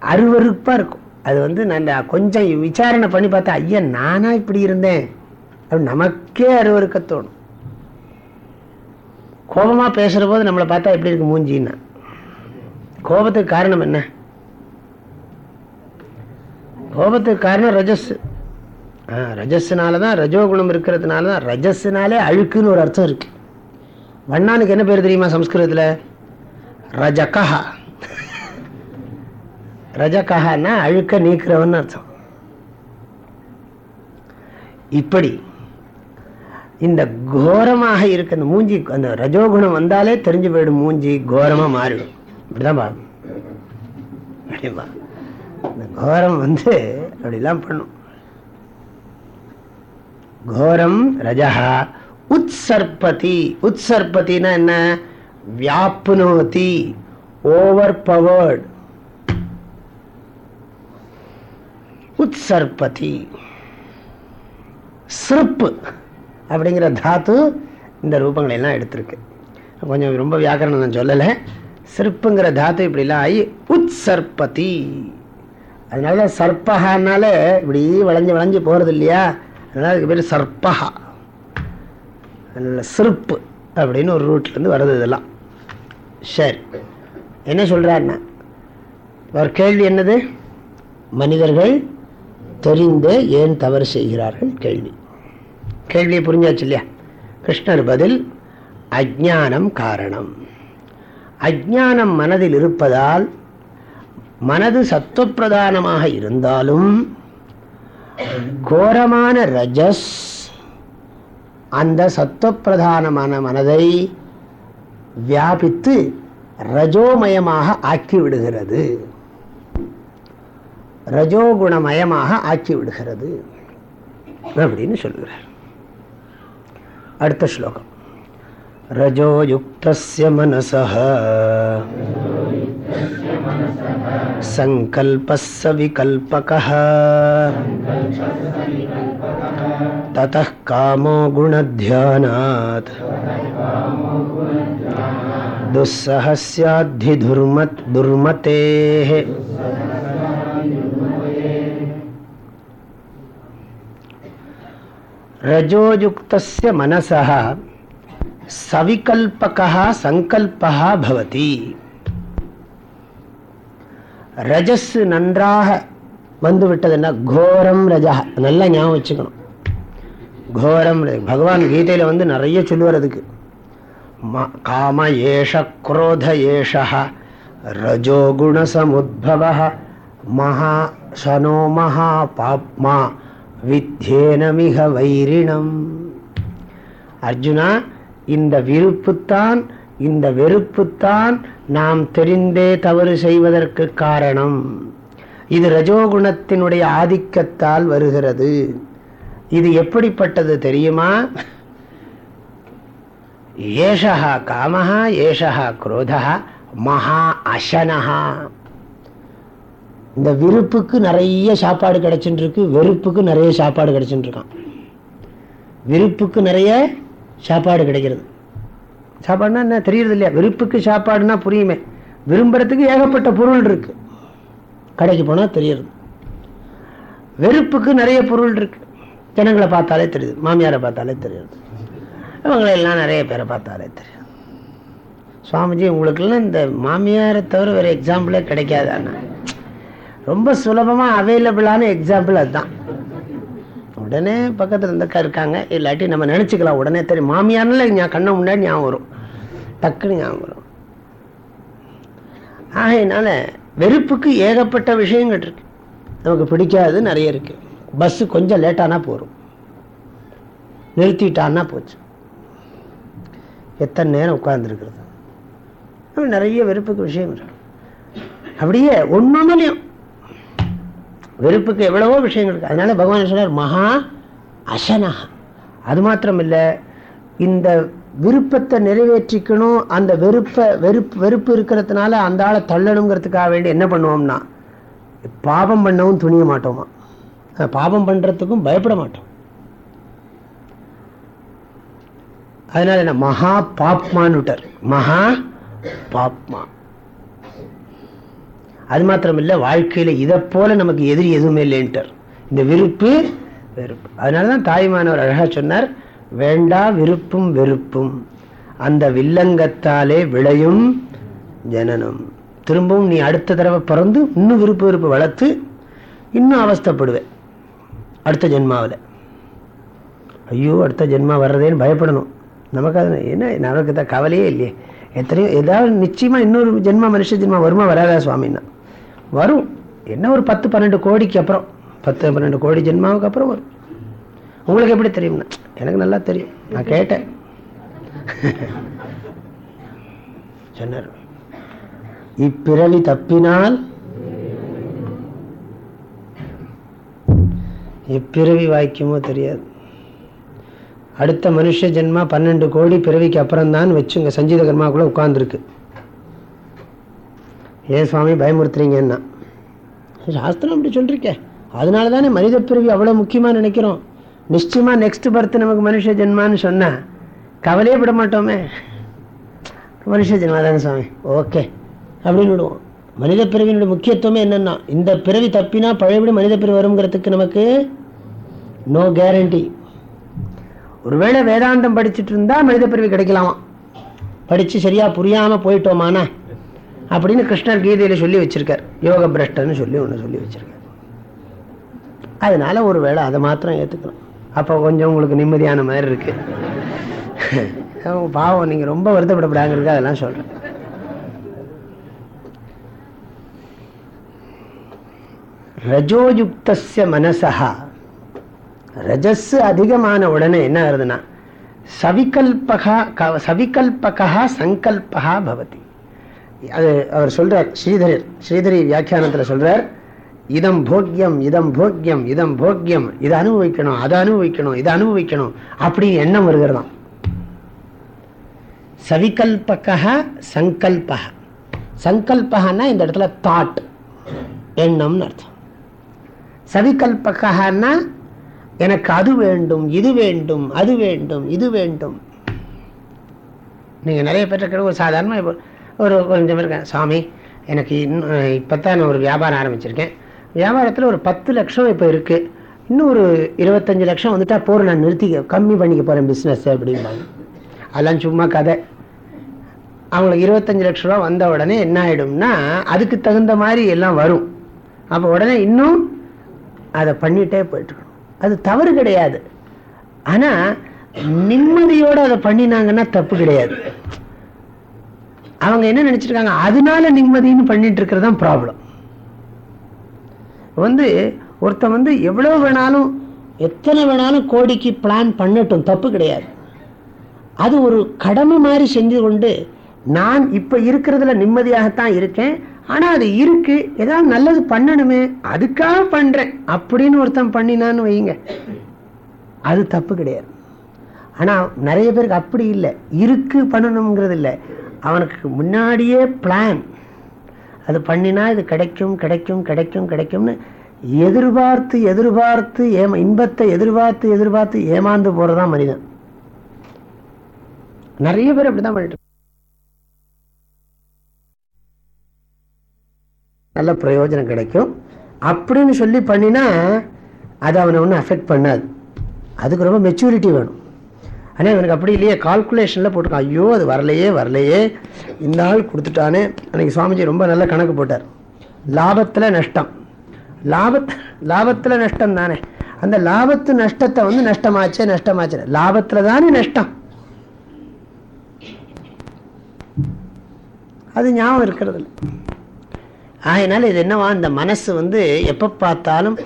அருவறுப்பாக இருக்கும். அது வந்து நான் கொஞ்சம் விசாரணை பண்ணி பார்த்தா ஐயா நானா இப்படி இருந்தேன். அப்படி நமக்கே அருவறுக்க தோணும். கோபமாக பேசுகிற போது நம்மளை பார்த்தா எப்படி இருக்கு மூஞ்சின்னா. கோபத்துக்கு காரணம் என்ன? கோபத்துக்கு காரணம் ரஜஸ். ரஜஸ்னால தான் ரஜோகுணம் இருக்கிறதுனால தான் ரஜஸ்னாலே அழுக்குன்னு ஒரு அர்த்தம் இருக்கு. வண்ணானுக்கு என்ன பேர் தெரியுமா சம்ஸ்கிருதத்தில்? ரஜகா ரஜகஹான்னா அழுக்க நீக்கிறவன் அர்த்தம். இப்படி இந்த கோரமாக இருக்க அந்த மூஞ்சி அந்த ரஜோகுணம் வந்தாலே தெரிஞ்சு போயிடும் மூஞ்சி கோரமா மாறிடும். இப்படிதான் பாருங்க. இந்த கோரம் வந்து அப்படிலாம் பண்ணும். கோரம் ரஜஹா உத்சர்பதி. உத்சர்பத்தின்னா என்ன? வியாப்னோதி. ஓவர் பவர்ட் உத்சர்பதி. சிறப்பு. அப்படிங்கிற தாத்து இந்த ரூபங்களை எல்லாம் எடுத்திருக்கு. கொஞ்சம் ரொம்ப வியாக்கரணம் நான் சொல்லலை. சிறப்புங்கிற தாத்து இப்படிலாம் ஆகி உற்சற்பதி அதனால சர்ப்பகானால இப்படி வளைஞ்சு வளைஞ்சு போகிறது இல்லையா அதனால அதுக்கு பேர் சர்ப்பகா அதனால சிறப்பு அப்படின்னு ஒரு ரூட்லேருந்து வருது இதெல்லாம். சரி. என்ன சொல்கிறாருன்னா ஒரு கேள்வி என்னது? மனிதர்கள் தெரிந்து ஏன் தவறு செய்கிறார்கள்? கேள்வி. கேள்வியை புரிஞ்சாச்சு இல்லையா? கிருஷ்ணர் பதில் அஜானம் காரணம். அஜானம் மனதில் இருப்பதால் மனது சத்துவப்பிரதானமாக இருந்தாலும் கோரமான ரஜஸ் அந்த சத்துவப்பிரதானமான மனதை வியாபித்து ரஜோமயமாக ஆக்கிவிடுகிறது. ரஜோகுணமயமாக ஆக்கி விடுகிறது அப்படின்னு சொல்கிறார் அடுத்த ஸ்லோகம் ரஜோயுக்தஸ்ய மனசः सङ्कल्पः स विकल्पकः ततः कामो गुणध्यानात् दुःसह स्याद्धि दुर्मत् दुर्मतेः ரஜோயுக்தஸ்ய மனசா சவிகல்பகா சங்கல்பகா பவதி ரஜஸ் நன்றாக வந்து விட்டதுன்னா கோரம் ரஜா நல்லா ஞாபகம் வச்சுக்கணும். கோரம் பகவான் கீதையில வந்து நிறைய சொல்லுவார் அதுக்கு. காம ஏஷ குரோத ஏஷா ரஜோகுணசமுதவ மகா சனோ மகா பாப்மா வித்யேனமிக வைரிணம். அர்ஜுனா இந்த விருப்புத்தான் இந்த வெறுப்புத்தான் நாம் தெரிந்தே தவறு செய்வதற்கு காரணம். இது ரஜோகுணத்தினுடைய ஆதிக்கத்தால் வருகிறது. இது எப்படிப்பட்டது தெரியுமா? ஏஷா காமஹா ஏஷா குரோதா மகா அசனஹா. இந்த விருப்புக்கு நிறைய சாப்பாடு கிடைச்சுட்டுருக்கு வெறுப்புக்கு நிறைய சாப்பாடு கிடைச்சுட்டுருக்கான் விருப்புக்கு நிறைய சாப்பாடு கிடைக்கிறது. சாப்பாடுனா என்ன? தெரியறது இல்லையா விருப்புக்கு சாப்பாடுனா புரியுமே. விரும்புறதுக்கு ஏகப்பட்ட பொருள் இருக்கு. கடைக்கு போனால் தெரியுது. வெறுப்புக்கு நிறைய பொருள் இருக்கு. ஜனங்களை பார்த்தாலே தெரியுது. மாமியாரை பார்த்தாலே தெரியுது. இவங்களெல்லாம் நிறைய பேரை பார்த்தாலே தெரியும் சுவாமிஜி உங்களுக்கெல்லாம் இந்த மாமியாரை தவிர வேறு எக்ஸாம்பிளே கிடைக்காதாண்ணா ரொம்ப சுலபமாக அவைலபிளான எக்ஸாம்பிள் அதுதான். உடனே பக்கத்தில் இருந்தக்கா இருக்காங்க. இல்லாட்டி நம்ம நினச்சிக்கலாம். உடனே தெரியும் மாமியார்ல ஞா- கண்ணை முன்னாடி ஞாபகம் வரும். டக்குன்னு ஞாபகம் வரும். ஆகையினால வெறுப்புக்கு ஏகப்பட்ட விஷயங்கள் இருக்கு. நமக்கு பிடிக்காது நிறைய இருக்கு. பஸ்ஸு கொஞ்சம் லேட்டானா போகும் நிறுத்திட்டான்னா போச்சு. எத்தனை நேரம் உட்கார்ந்துருக்கிறது? நிறைய வெறுப்புக்கு விஷயம் இருக்கு. அப்படியே ஒன்றுமே வெறுப்புக்கு எவ்வளவோ விஷயங்கள் இருக்கு. அதனால பகவான் சொன்னார் மகா அசனா அது மாத்திரம் இல்லை இந்த விருப்பத்தை நிறைவேற்றிக்கணும் அந்த வெறுப்பை வெறுப்பு வெறுப்பு இருக்கிறதுனால அந்த ஆளை தள்ளணுங்கிறதுக்காக வேண்டி என்ன பண்ணுவோம்னா பாபம் பண்ணவும் துணிய மாட்டோமா? பாபம் பண்றதுக்கும் பயப்பட மாட்டோம். அதனால என்ன? மகா பாப்மான்னு விட்டார். மகா பாப்மா. அது மாத்திரம் இல்லை வாழ்க்கையில இதை போல நமக்கு எதிரி எதுவுமே இல்லைன்ட்டார். இந்த விருப்பு வெறுப்பு. அதனாலதான் தாய்மானவர் அழகாக சொன்னார் வேண்டா விருப்பும் வெறுப்பும். அந்த வில்லங்கத்தாலே விளையும் ஜனனம். திரும்பவும் நீ அடுத்த தடவை பிறந்து இன்னும் விருப்பு விருப்பு வளர்த்து இன்னும் அவஸ்தப்படுவேன். அடுத்த ஜென்மாவில். ஐயோ அடுத்த ஜென்மா வர்றதேன்னு பயப்படணும். நமக்கு அது என்ன நமக்கு தான் கவலையே இல்லையே. எத்தனையோ ஏதாவது நிச்சயமா இன்னொரு ஜென்மா மனுஷ ஜென்மா வருமா வராதா சுவாமின்னா? வரும். என்ன ஒரு பத்து பன்னெண்டு கோடிக்கு அப்புறம்? பத்து பன்னெண்டு கோடி ஜென்மாவுக்கு அப்புறம் வரும். உங்களுக்கு எப்படி தெரியும்னா எனக்கு நல்லா தெரியும். நான் கேட்டேன். சொன்னார். இப்பிறவி தப்பினால்? எப்பிறவி வாய்க்குமோ தெரியாது. அடுத்த மனுஷ ஜென்மா பன்னெண்டு கோடி பிறவிக்கு அப்புறம் தான் வச்சுங்க. சஞ்சீத கர்மாக்குள்ள உட்காந்துருக்கு ஏன் சுவாமி பயமுறுத்துறீங்கன்னா. சாஸ்திரம் அப்படி சொல்லிருக்கேன் அதனால தானே மனித பிறவி அவ்வளோ முக்கியமாக நினைக்கிறோம். நிச்சயமாக நெக்ஸ்ட் பர்த் நமக்கு மனுஷ ஜென்மான்னு சொன்னால் கவலையே விட மாட்டோமே. மனுஷ ஜென்மா தானே சுவாமி? ஓகே. அப்படின்னு விடுவோம். மனித பிறவியினுடைய முக்கியத்துவமே என்னென்னா இந்த பிறவி தப்பினா பழையபடி மனித பிறவி வருங்கிறதுக்கு நமக்கு நோ கேரண்டி ஒருவேளை வேதாந்தம் படிச்சுட்டு இருந்தால் மனித பிறவி கிடைக்கலாமா? படித்து சரியாக புரியாமல் போயிட்டோமானா? அப்படின்னு கிருஷ்ணர் கீதையில சொல்லி வச்சிருக்கார். யோக பிரஷ்டன்னு சொல்லி ஒன்று சொல்லி வச்சிருக்கார். அதனால ஒரு வேளை அதை மாத்திரம் ஏத்துக்கணும். அப்போ கொஞ்சம் உங்களுக்கு நிம்மதியான மாதிரி இருக்கு. பாவம் நீங்க ரொம்ப வருத்தப்படப்படாங்கிறது அதெல்லாம் சொல்றேன். ரஜோயுக்தஸ்ய மனசா ரஜஸ் அதிகமான உடனே என்ன ஆகுதுன்னா சவிகல்பகா க- சவிகல்பகா சங்கல்பகா பவதி. அது அவர் சொல்றார் ஸ்ரீதரர் ஸ்ரீதரி வியாக்கியானத்துல சொல்றார் இதம் போக்கியம் இதம் போக்கியம் இதம் போக்கியம் இதை அனுபவிக்கணும் அதை அனுபவிக்கணும் இதை அனுபவிக்கணும் அப்படின்னு எண்ணம் வருகிறதாம். சவிகல்பகா சங்கல்பக சங்கல்பகன்னா இந்த இடத்துல தாட் எண்ணம்னு அர்த்தம். சவிகல்பகான்னா எனக்கு அது வேண்டும் இது வேண்டும் அது வேண்டும் இது வேண்டும். நீங்கள் நிறைய பேர் இருக்கிற ஒரு சாதாரணமாக இப்போ ஒரு கொஞ்சம் இருக்கேன் சாமி எனக்கு இன்னும் இப்போ தான் நான் ஒரு வியாபாரம் ஆரம்பிச்சிருக்கேன். வியாபாரத்தில் ஒரு பத்து லட்சம் இப்போ இருக்குது இன்னும் ஒரு இருபத்தஞ்சு லட்சம் வந்துட்டா போகிற நான் நிறுத்தி கம்மி பண்ணிக்க போகிறேன் பிஸ்னஸ் அப்படிம்பாங்க. அதெல்லாம் சும்மா கதை. அவங்களுக்கு இருபத்தஞ்சு லட்ச ரூபா வந்த உடனே என்ன ஆகிடும்னா அதுக்கு தகுந்த மாதிரி எல்லாம் வரும். அப்போ உடனே இன்னும் அதை பண்ணிட்டே போயிட்டுருக்கணும். அது தவறு கிடையாது. ஆனால் நிம்மதியோடு அதை பண்ணினாங்கன்னா தப்பு கிடையாது. அவங்க என்ன நினைச்சிருக்காங்க? அதனால நிம்மதின்னு பண்ணிட்டு இருக்கிறது தான் ப்ராப்ளம் வந்து ஒருத்தன் வந்து எவ்வளவு வேணாலும் எத்தனை வேணாலும் கோடிக்கு பிளான் பண்ணட்டும் தப்பு கிடையாது. அது ஒரு கடமை மாதிரி செஞ்சு கொண்டு நான் இப்ப இருக்கிறதுல நிம்மதியாகத்தான் இருக்கேன். ஆனா அது இருக்கு ஏதாவது நல்லது பண்ணணுமே அதுக்காக பண்றேன் அப்படின்னு ஒருத்தன் பண்ணினான்னு வைங்க. அது தப்பு கிடையாது. ஆனா நிறைய பேருக்கு அப்படி இல்லை. இருக்கு பண்ணணுங்கிறது இல்லை. அவனுக்கு முன்னாடியே பிளான் அது பண்ணினா இது கிடைக்கும் கிடைக்கும் கிடைக்கும் கிடைக்கும்னு எதிர்பார்த்து எதிர்பார்த்து ஏமா இன்பத்தை எதிர்பார்த்து எதிர்பார்த்து ஏமாந்து போறதான் மனிதன். நிறைய பேர் அப்படிதான் பண்ணிட்டு நல்ல பிரயோஜனம் கிடைக்கும். அப்படின்னு சொல்லி பண்ணினா அது அவனை ஒன்றும் அஃபெக்ட் பண்ணாது. அதுக்கு ரொம்ப மெச்சூரிட்டி வேணும். ஆனால் இவனுக்கு அப்படி இல்லையே கால்குலேஷனில் போட்டிருக்கான். ஐயோ அது வரலையே வரலையே. இந்த ஆள் கொடுத்துட்டானே. அன்னைக்கு சுவாமிஜி ரொம்ப நல்ல கணக்கு போட்டார். லாபத்தில் நஷ்டம். லாபத் லாபத்தில் நஷ்டம் தானே. அந்த லாபத்து நஷ்டத்தை வந்து நஷ்டமாச்சே நஷ்டமாச்சே. லாபத்தில் தானே நஷ்டம். அது ஞாபகம் இருக்கிறது இல்லை. இது என்னவா இந்த மனசு வந்து எப்போ பார்த்தாலும்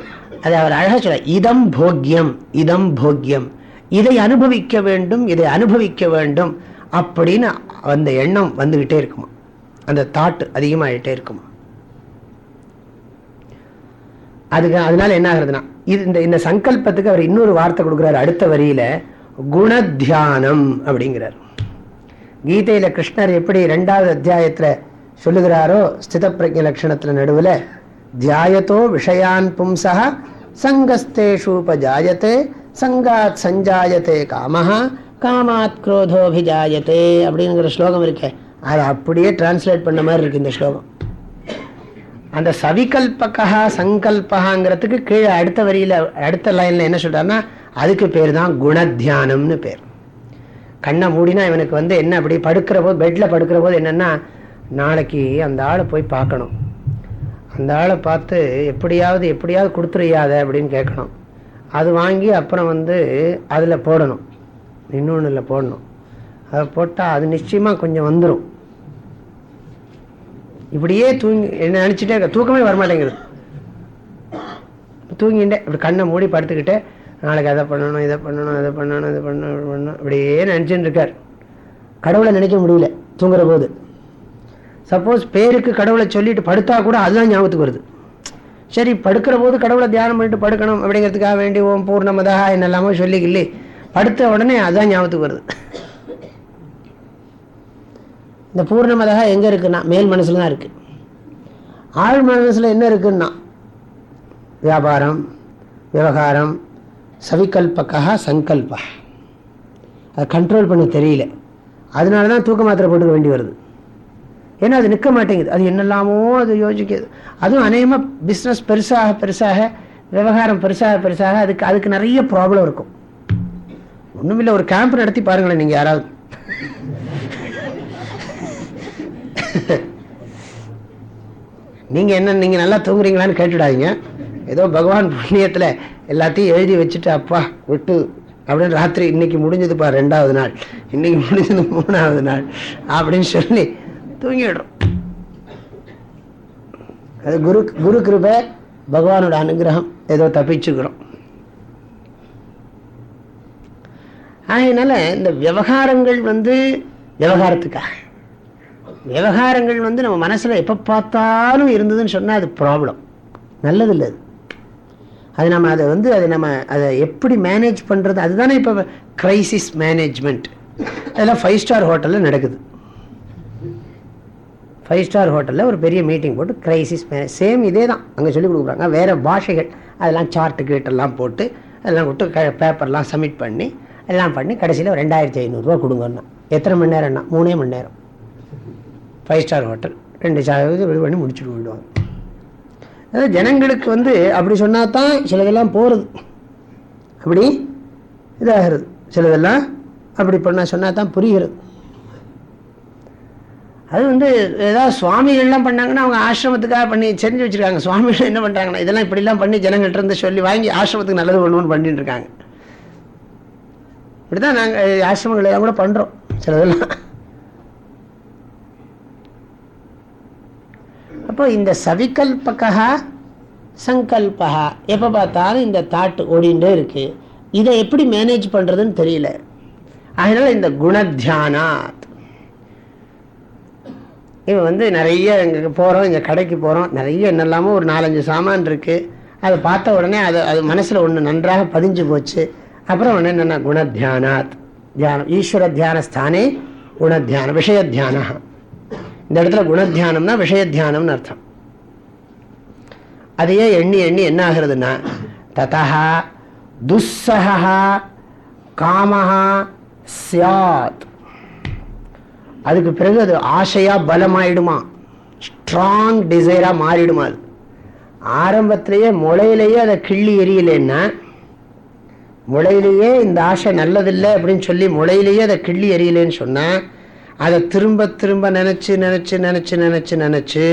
அதை அவர் அழகாக சொல்ல இதம் போக்கியம் இதம் போக்கியம் இதை அனுபவிக்க வேண்டும் இதை அனுபவிக்க வேண்டும் அப்படின்னு அந்த எண்ணம் வந்துகிட்டே இருக்குமா? அந்த தாட் அதிகமாகிட்டே இருக்குமா? அதுக்கு அதனால என்ன ஆகுறதுன்னா இது இந்த இந்த சங்கல்பத்துக்கு அவர் இன்னொரு வார்த்தை கொடுக்குறாரு அடுத்த வரியில குணத்தியானம் அப்படிங்கிறார். கீதையில கிருஷ்ணர் எப்படி ரெண்டாவது அத்தியாயத்துல சொல்லுகிறாரோ ஸ்தித பிரஜ லட்சணத்துல நடுவுல தியாயத்தோ விஷயான் பும்சா சங்கஸ்தேஷூபஜாயத்தே சங்காத் சஞ்சாயத்தே காமஹா காமாத் குரோதோபிஜாயத்தே அப்படிங்கிற ஸ்லோகம் இருக்கே. அதை அப்படியே டிரான்ஸ்லேட் பண்ண மாதிரி இருக்கு இந்த ஸ்லோகம். அந்த சவிகல்பகா சங்கல்பகாங்கிறதுக்கு கீழே அடுத்த வரியில அடுத்த லைன்ல என்ன சொல்றாருன்னா அதுக்கு பேர் தான் குணத்தியானம்னு பேர். கண்ணை மூடினா இவனுக்கு வந்து என்ன அப்படி படுக்கிற போது பெட்டில் படுக்கிற போது என்னென்னா நாளைக்கு அந்த ஆளை போய் பார்க்கணும். அந்த ஆளை பார்த்து எப்படியாவது எப்படியாவது கொடுத்துறியாத அப்படின்னு கேட்கணும். அது வாங்கி அப்புறம் வந்து அதில் போடணும். இன்னொன்றில் போடணும். அதை போட்டால் அது நிச்சயமாக கொஞ்சம் வந்துடும் இப்படியே தூங்கி என்ன நினச்சிட்டே இருக்க தூக்கமே வரமாட்டேங்குது. தூங்கிட்டே இப்படி கண்ணை மூடி படுத்துக்கிட்டே நாளைக்கு அதை பண்ணணும் இதை பண்ணணும் இதை பண்ணணும் இதை பண்ணணும் பண்ணணும் இப்படியே நினச்சின்னு இருக்கார். கடவுளை நினைக்க முடியல தூங்குற போது. சப்போஸ் பேருக்கு கடவுளை சொல்லிட்டு படுத்தா கூட அதுதான் ஞாபகத்துக்கு வருது. சரி படுக்கிற போது கடவுளை தியானம் பண்ணிட்டு படுக்கணும் அப்படிங்கிறதுக்காக வேண்டி ஓம் பூர்ணமதா என்னெல்லாமோ சொல்லிக்கில்லி படுத்த உடனே அதுதான் ஞாபகத்துக்கு வருது. இந்த பூர்ணமதா எங்கே இருக்குன்னா மேல் மனசில் தான் இருக்குது ஆழ் மனசில் என்ன இருக்குன்னா வியாபாரம் விவகாரம் சவிகல்பக்கா சங்கல்பா. அதை கண்ட்ரோல் பண்ண தெரியல. அதனால தான் தூக்க மாத்திரை போட்டுக்க வேண்டி வருது. ஏன்னா அது நிற்க மாட்டேங்குது. அது என்னெல்லாமோ அது யோசிக்குது அதுவும் அநேகமாக பிஸ்னஸ் பெருசாக பெருசாக விவகாரம் பெருசாக பெருசாக அதுக்கு அதுக்கு நிறைய ப்ராப்ளம் இருக்கும். ஒன்றும் ஒரு கேம்ப் நடத்தி பாருங்களேன் நீங்கள் யாராவது. நீங்கள் என்ன நீங்கள் நல்லா தூங்குறீங்களான்னு கேட்டுடாதீங்க. ஏதோ பகவான் புண்ணியத்தில் எல்லாத்தையும் எழுதி வச்சுட்டு அப்பா விட்டு அப்படின்னு ராத்திரி இன்னைக்கு முடிஞ்சதுப்பா ரெண்டாவது நாள். இன்னைக்கு முடிஞ்சது மூணாவது நாள் அப்படின்னு சொல்லி தூங்கிடுறோம் அது குரு குரு கிருபை பகவானோட அனுகிரகம் ஏதோ தப்பிச்சுக்கிறோம். அதனால இந்த விவகாரங்கள் வந்து விவகாரத்துக்காக. விவகாரங்கள் வந்து நம்ம மனசுல எப்போ பார்த்தாலும் இருந்ததுன்னு சொன்னால் அது ப்ராப்ளம் நல்லது இல்லை அது. அது நம்ம அதை வந்து அதை நம்ம அதை எப்படி மேனேஜ் பண்ணுறது அதுதானே இப்போ க்ரைசிஸ் மேனேஜ்மெண்ட் அதெல்லாம் ஃபைவ் ஸ்டார் ஹோட்டலில் நடக்குது. ஃபைவ் ஸ்டார் ஹோட்டலில் ஒரு பெரிய மீட்டிங் போட்டு கிரைசிஸ் சேம் இதே தான் அங்கே சொல்லி கொடுக்குறாங்க. வேறு பாஷைகள். அதெல்லாம் சார்ட்டு கீட்டெல்லாம் போட்டு அதெல்லாம் விட்டு க பேப்பர்லாம் சப்மிட் பண்ணி எல்லாம் பண்ணி கடைசியில் ரெண்டாயிரத்தி ஐநூறுரூவா கொடுங்கன்னா. எத்தனை மணி நேரம்னா மூணே மணி நேரம். ஃபைவ் ஸ்டார் ஹோட்டல் ரெண்டு சார் இது பண்ணி முடிச்சுட்டு விடுவாங்க அதாவது ஜனங்களுக்கு வந்து அப்படி சொன்னால் தான் சிலதெல்லாம் போகிறது அப்படி இதாகிறது. சிலதெல்லாம் அப்படி பண்ண சொன்னால் தான் புரிகிறது. அது வந்து ஏதாவது சுவாமிகள்லாம் பண்ணாங்கன்னா அவங்க ஆசிரமத்துக்காக பண்ணி செஞ்சு வச்சிருக்காங்க. சுவாமிகள் என்ன பண்றாங்கன்னா இதெல்லாம் இப்படிலாம் பண்ணி ஜனங்கள்ட்ட இருந்து சொல்லி வாங்கி ஆசிரமத்துக்கு நல்லது பண்ணணும்னு பண்ணிட்டு இருக்காங்க. இப்படிதான் நாங்கள் ஆசிரமங்கள் எல்லாம் கூட பண்றோம் சிலதெல்லாம். அப்போ இந்த சவிகல்பகா சங்கல்பா எப்போ பார்த்தாலும் இந்த தாட் ஓடிண்டே இருக்கு. இதை எப்படி மேனேஜ் பண்றதுன்னு தெரியல. அதனால் இந்த குணத்தியானாத். இவன் வந்து நிறைய இங்கே போகிறோம் இங்கே கடைக்கு போகிறோம் நிறைய என்னெல்லாமோ ஒரு நாலஞ்சு சாமான் இருக்குது அதை பார்த்த உடனே அது அது மனசில் ஒன்று நன்றாக பதிஞ்சு போச்சு. அப்புறம் ஒன்று என்னென்ன குணத்தியானாத். தியானம் ஈஸ்வர தியான ஸ்தானே குணத்தியானம் விஷய தியானம் இந்த இடத்துல குணத்தியானம்னா விஷய தியானம்னு அர்த்தம். அதையே எண்ணி எண்ணி என்ன ஆகுறதுன்னா ததா துஸ்ஸகா காமஹா சியாத் அதுக்கு பிறகு அது ஆசையா பலமாயிடுமா? ஸ்ட்ராங் டிசைரா மாறிடுமா அது? ஆரம்பத்திலேயே முளையிலேயே அதை கிள்ளி எரியலைன்னா முளையிலேயே இந்த ஆசை நல்லதில்லை அப்படின்னு சொல்லி முளையிலேயே அதை கிள்ளி எரியலைன்னு சொன்னேன் அதை திரும்ப திரும்ப நினச்சி நினச்சி நினச்சி நினச்சி நினச்சி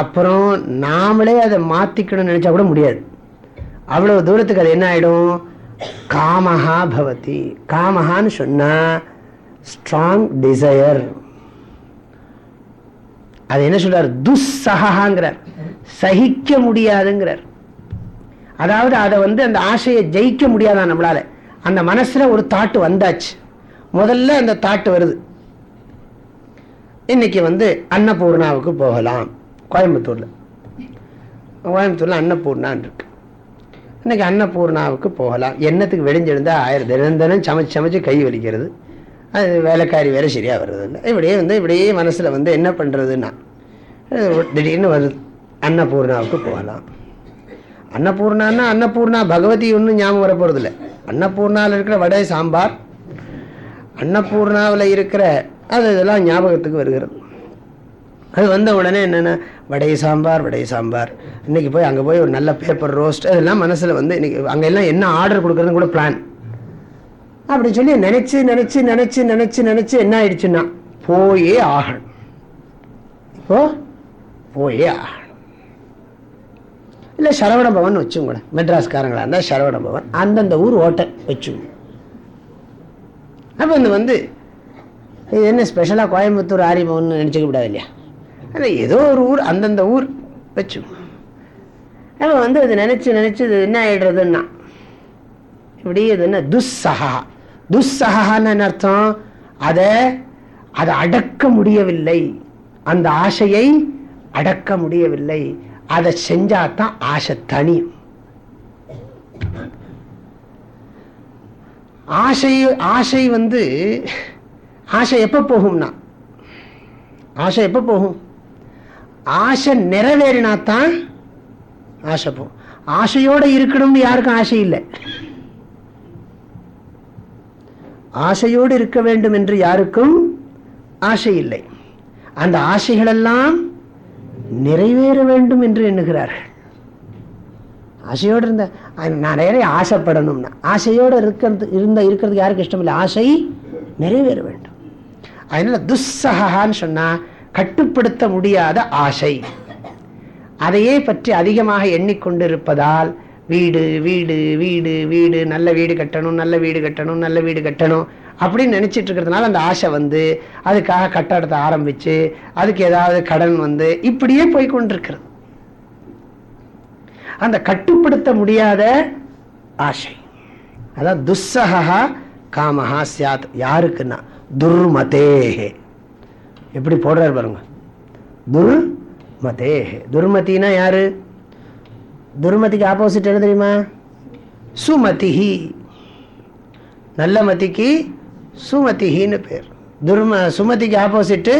அப்புறம் நாமளே அதை மாற்றிக்கணும்னு நினச்சா கூட முடியாது. அவ்வளோ தூரத்துக்கு அது என்ன ஆகிடும் காமஹா பவதி. காமஹான்னு சொன்னால் ஸ்ட்ராங் டிசையர் அது என்ன சொல்றார்? துஸ்ஸகாங்கிறார் சகிக்க முடியாதுங்கிறார். அதாவது அதை வந்து அந்த ஆசையை ஜெயிக்க முடியாதான் நம்மளால? அந்த மனசுல ஒரு தாட்டு வந்தாச்சு. முதல்ல அந்த தாட்டு வருது. இன்னைக்கு வந்து அன்னபூர்ணாவுக்கு போகலாம். கோயம்புத்தூர்ல. கோயம்புத்தூர்ல அன்னபூர்ணான் இருக்கு இன்னைக்கு அன்னபூர்ணாவுக்கு போகலாம். என்னத்துக்கு வெடிஞ்சிருந்தா ஆயிரம் தினம் தினம் சமைச்சு சமைச்சு கை வலிக்கிறது. அது வேலைக்காரி வேலை சரியாக வருது இப்படியே வந்து இப்படியே மனசில் வந்து என்ன பண்ணுறதுன்னா திடீர்னு வருது அன்னபூர்ணாவுக்கு போகலாம். அன்னபூர்ணான்னா அன்னபூர்ணா பகவதி ஒன்றும் ஞாபகம் வர போகிறது இல்லை அன்னபூர்ணாவில் இருக்கிற வடை சாம்பார் அன்னபூர்ணாவில் இருக்கிற அது இதெல்லாம் ஞாபகத்துக்கு வருகிறது. அது வந்த உடனே என்னென்ன வடை சாம்பார் வடை சாம்பார். இன்றைக்கி போய் அங்கே போய் ஒரு நல்ல பேப்பர் ரோஸ்ட் அதெல்லாம் மனசில் வந்து இன்றைக்கி அங்கே எல்லாம் என்ன ஆர்டர் கொடுக்குறதுன்னு கூட பிளான் அப்படி சொல்லி நினைச்சு நினைச்சு நினைச்சு நினைச்சு நினைச்சு என்ன ஆயிடுச்சுன்னா போயே ஆகணும். இப்போ போயே ஆகணும். இல்லை சரவண பவன் வச்சுங்க கூட மெட்ராஸ்காரங்களா இருந்தால் சரவண பவன். அந்தந்த ஊர் ஓட்டை வச்சுங்க அப்போ இந்த வந்து இது என்ன ஸ்பெஷலாக கோயம்புத்தூர் ஆரியபவன் நினச்சிக்க கூடாது இல்லையா? அது ஏதோ ஒரு ஊர் அந்தந்த ஊர் வச்சு அப்போ வந்து அது நினச்சி நினச்சி இது என்ன ஆகிடுறதுன்னா இப்படி இது என்ன துஸ்ஸகா துஸ்ஸகான்னு அர்த்தம். அதை அதை அடக்க முடியவில்லை. அந்த ஆசையை அடக்க முடியவில்லை. அதை செஞ்சாதான் ஆசை தனியும். ஆசை ஆசை வந்து ஆசை எப்போ போகும்னா? ஆசை எப்போ போகும்? ஆசை நிறைவேறினா தான் ஆசை போகும். ஆசையோடு இருக்கணும்னு யாருக்கும் ஆசை இல்லை. ஆசையோடு இருக்க வேண்டும் என்று யாருக்கும் ஆசை இல்லை. அந்த ஆசைகளெல்லாம் நிறைவேற வேண்டும் என்று எண்ணுகிறார்கள். ஆசையோடு இருந்த நான் நிறைய ஆசைப்படணும்னா ஆசையோடு இருக்கிறது இருந்த இருக்கிறதுக்கு யாருக்கு இஷ்டம் இல்லை ஆசை நிறைவேற வேண்டும். அதனால துஸ்ஸகான்னு சொன்னால் கட்டுப்படுத்த முடியாத ஆசை. அதையே பற்றி அதிகமாக எண்ணிக்கொண்டிருப்பதால் வீடு வீடு வீடு வீடு நல்ல வீடு கட்டணும் நல்ல வீடு கட்டணும் நல்ல வீடு கட்டணும் அப்படின்னு நினைச்சிட்டு இருக்கிறதுனால அந்த ஆசை வந்து அதுக்காக கட்டடத்தை ஆரம்பிச்சு அதுக்கு ஏதாவது கடன் வந்து இப்படியே போய் கொண்டிருக்கிறது. அந்த கட்டுப்படுத்த முடியாத ஆசை. அதான் துஸ்ஸகா காமஹா சியாத் யாருக்குன்னா? துர்மதேஹே. எப்படி போடுறாரு பாருங்க. துர்மதேஹே. துர்மத்தின்னா யாரு? துர்மதிக்கு ஆப்போசிட் என்ன தெரியுமா? சுமதிஹி. நல்ல மதிக்கு சுமதிஹின்னு பேர். துர்ம சுமதிக்கு ஆப்போசிட்டு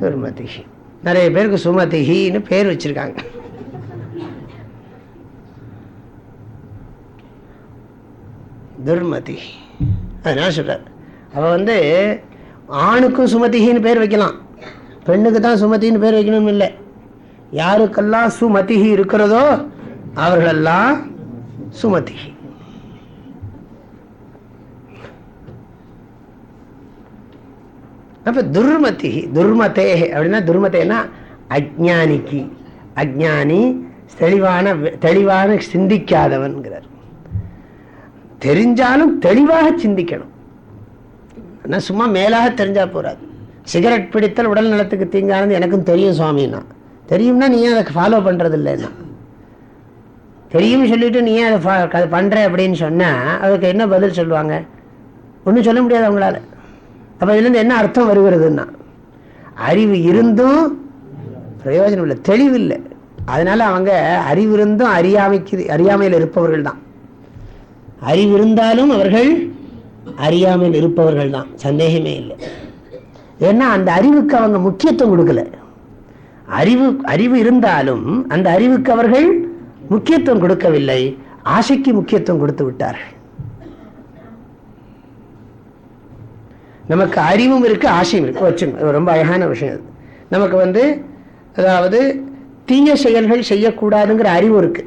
துர்மதிஹி. நிறைய பேருக்கு சுமதிஹின்னு பேர் வச்சிருக்காங்க. துர்மதி அதனால் சொல்கிறார் அவள் வந்து ஆணுக்கும் சுமதிஹின்னு பேர் வைக்கலாம். பெண்ணுக்கு தான் சுமதின்னு பேர் வைக்கணும்னு இல்லை. யாருக்கெல்லாம் சுமதிஹி இருக்கிறதோ அவர்களெல்லாம் சுமதி. அப்ப துர்மதி துர்மத்தே அப்படின்னா துர்மதேனா அஜானிக்கு அஜானி தெளிவான தெளிவான சிந்திக்காதவன்கிறார். தெரிஞ்சாலும் தெளிவாக சிந்திக்கணும். ஆனால் சும்மா மேலாக தெரிஞ்சா போறாது. சிகரெட் பிடித்தல் உடல் நலத்துக்கு தீங்கானது எனக்கும் தெரியும் சுவாமின்னா. தெரியும்னா நீ அதை ஃபாலோ பண்றது இல்லைன்னா தெரியும் சொல்லிட்டு நீ அதை பண்ற அப்படின்னு சொன்னா அதுக்கு என்ன பதில் சொல்லுவாங்க? ஒன்றும் சொல்ல முடியாது அவங்களால. அப்போ இதுலேருந்து என்ன அர்த்தம் வருகிறதுன்னா அறிவு இருந்தும் பிரயோஜனம் இல்லை தெளிவு இல்லை. அதனால அவங்க அறிவு இருந்தும் அறியாமைக்கு அறியாமையில் இருப்பவர்கள் தான். அறிவு இருந்தாலும் அவர்கள் அறியாமையில் இருப்பவர்கள் தான். சந்தேகமே இல்லை. ஏன்னா அந்த அறிவுக்கு அவங்க முக்கியத்துவம் கொடுக்கல. அறிவு அறிவு இருந்தாலும் அந்த அறிவுக்கு அவர்கள் முக்கியத்துவம் கொடுக்கவில்லை. ஆசைக்கு முக்கியத்துவம் கொடுத்து விட்டார்கள். நமக்கு அறிவும் இருக்கு ஆசையும் இருக்கு. வச்சுங்க ரொம்ப அழகான விஷயம் நமக்கு வந்து அதாவது தீய செயல்கள் செய்யக்கூடாதுங்கிற அறிவு இருக்கு.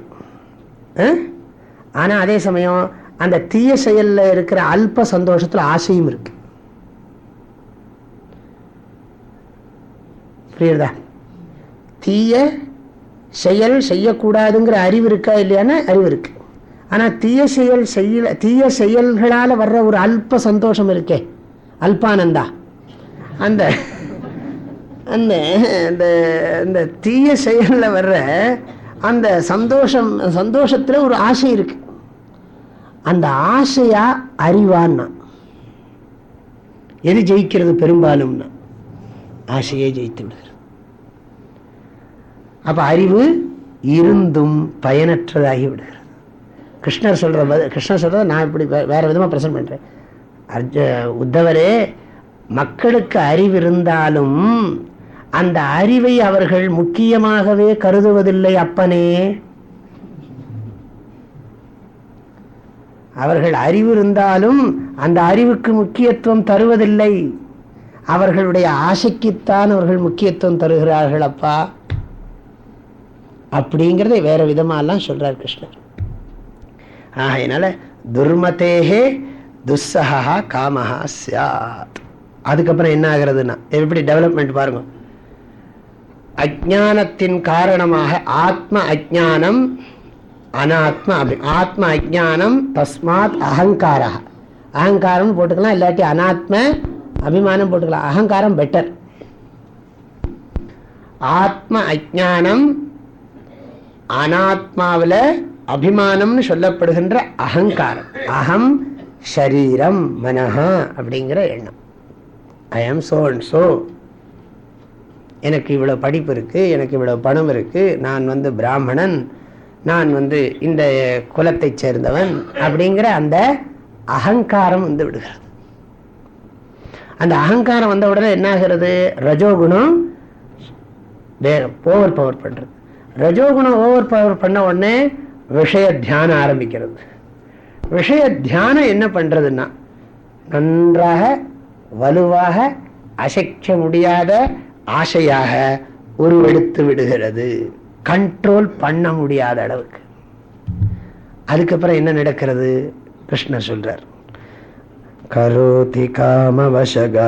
ஆனா அதே சமயம் அந்த தீய செயல்ல இருக்கிற அல்ப சந்தோஷத்துல ஆசையும் இருக்கு. புரியுதா தீய செயல் செய்யக்கூடாதுங்கிற அறிவு இருக்கா இல்லையானா அறிவு இருக்கு. ஆனால் தீய செயல் செய்ய தீய செயல்களால் வர்ற ஒரு அல்ப சந்தோஷம் இருக்கே. அல்பானந்தா. அந்த அந்த அந்த இந்த தீய செயலில் வர்ற அந்த சந்தோஷம் சந்தோஷத்தில் ஒரு ஆசை இருக்கு. அந்த ஆசையா அறிவான்னா எது ஜெயிக்கிறது பெரும்பாலும்னா ஆசையே ஜெயித்து விடுகிறது. அப்ப அறிவு இருந்தும் பயனற்றதாகி விடுகிறது கிருஷ்ணர் சொல்ற கிருஷ்ணர் சொல்றத நான் இப்படி வேற விதமா பிரசன்ட் பண்றேன். அர்ஜ உத்தவரே மக்களுக்கு அறிவு இருந்தாலும் அந்த அறிவை அவர்கள் முக்கியமாகவே கருதுவதில்லை அப்பனே. அவர்கள் அறிவு இருந்தாலும் அந்த அறிவுக்கு முக்கியத்துவம் தருவதில்லை. அவர்களுடைய ஆசைக்குத்தான் அவர்கள் முக்கியத்துவம் தருகிறார்கள் அப்பா. அப்படிங்கிறத வேற விதமாலாம் சொல்றார் கிருஷ்ணர். ஆகையினால துர்மதேகே துஸ்ஸகா காமஹா சாத் அதுக்கப்புறம் என்ன ஆகிறதுனா எப்படி டெவலப்மெண்ட் பாருங்க. அஜானத்தின் காரணமாக ஆத்ம அஜானம் அனாத்ம அபி ஆத்ம அஜானம் தஸ்மாத் அகங்காரா அகங்காரம் போட்டுக்கலாம் இல்லாட்டி அனாத்ம அபிமானம் போட்டுக்கலாம் அகங்காரம் பெட்டர் ஆத்ம அஜானம் அனாத்மாவில் அபிமானம்னு சொல்லப்படுகின்ற அகங்காரம். அகம் ஷரீரம் மனஹா அப்படிங்கிற எண்ணம். ஐ ஆம் சோ அண்ட் சோ எனக்கு இவ்வளோ படிப்பு இருக்குது எனக்கு இவ்வளோ பணம் இருக்குது நான் வந்து பிராமணன் நான் வந்து இந்த குலத்தை சேர்ந்தவன் அப்படிங்கிற அந்த அகங்காரம் வந்து விடுகிறது. அந்த அகங்காரம் வந்த உடனே என்ன ஆகிறது ரஜோகுணம் வேற ஓவர் பவர் பண்ணுறது ரஜோகுணம் ஓவர் பவர் பண்ண உடனே விஷய தியானம் ஆரம்பிக்கிறது. விஷய தியானம் என்ன பண்றதுன்னா நன்றாக வலுவாக அசைக்க முடியாத ஆசையாக உருவெடுத்து விடுகிறது. கண்ட்ரோல் பண்ண முடியாத அளவுக்கு. அதுக்கப்புறம் என்ன நடக்கிறது? கிருஷ்ணர் சொல்றார். கரோதி காமவசகா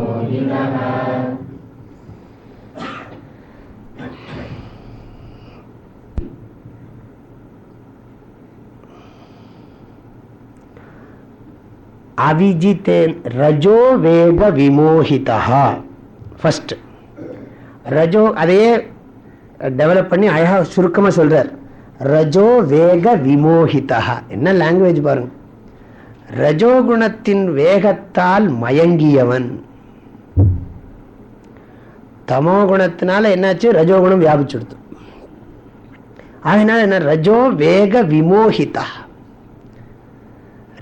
அவிஜித்தேன் ரஜோ வேவ விமோகிதா ஃபஸ்ட் ரஜோ அதையே டெவலப் பண்ணி அழகாக சுருக்கமாக சொல்கிறார் ரஜோ வேக விமோகிதா என்ன லாங்குவேஜ் பாருங்க. ரஜோகுணத்தின் வேகத்தால் மயங்கியவன். தமோ குணத்தினால என்னாச்சு? ரஜோகுணம் வியாபிச்சுடுத்து. அதனால என்ன? ரஜோ வேக விமோகிதா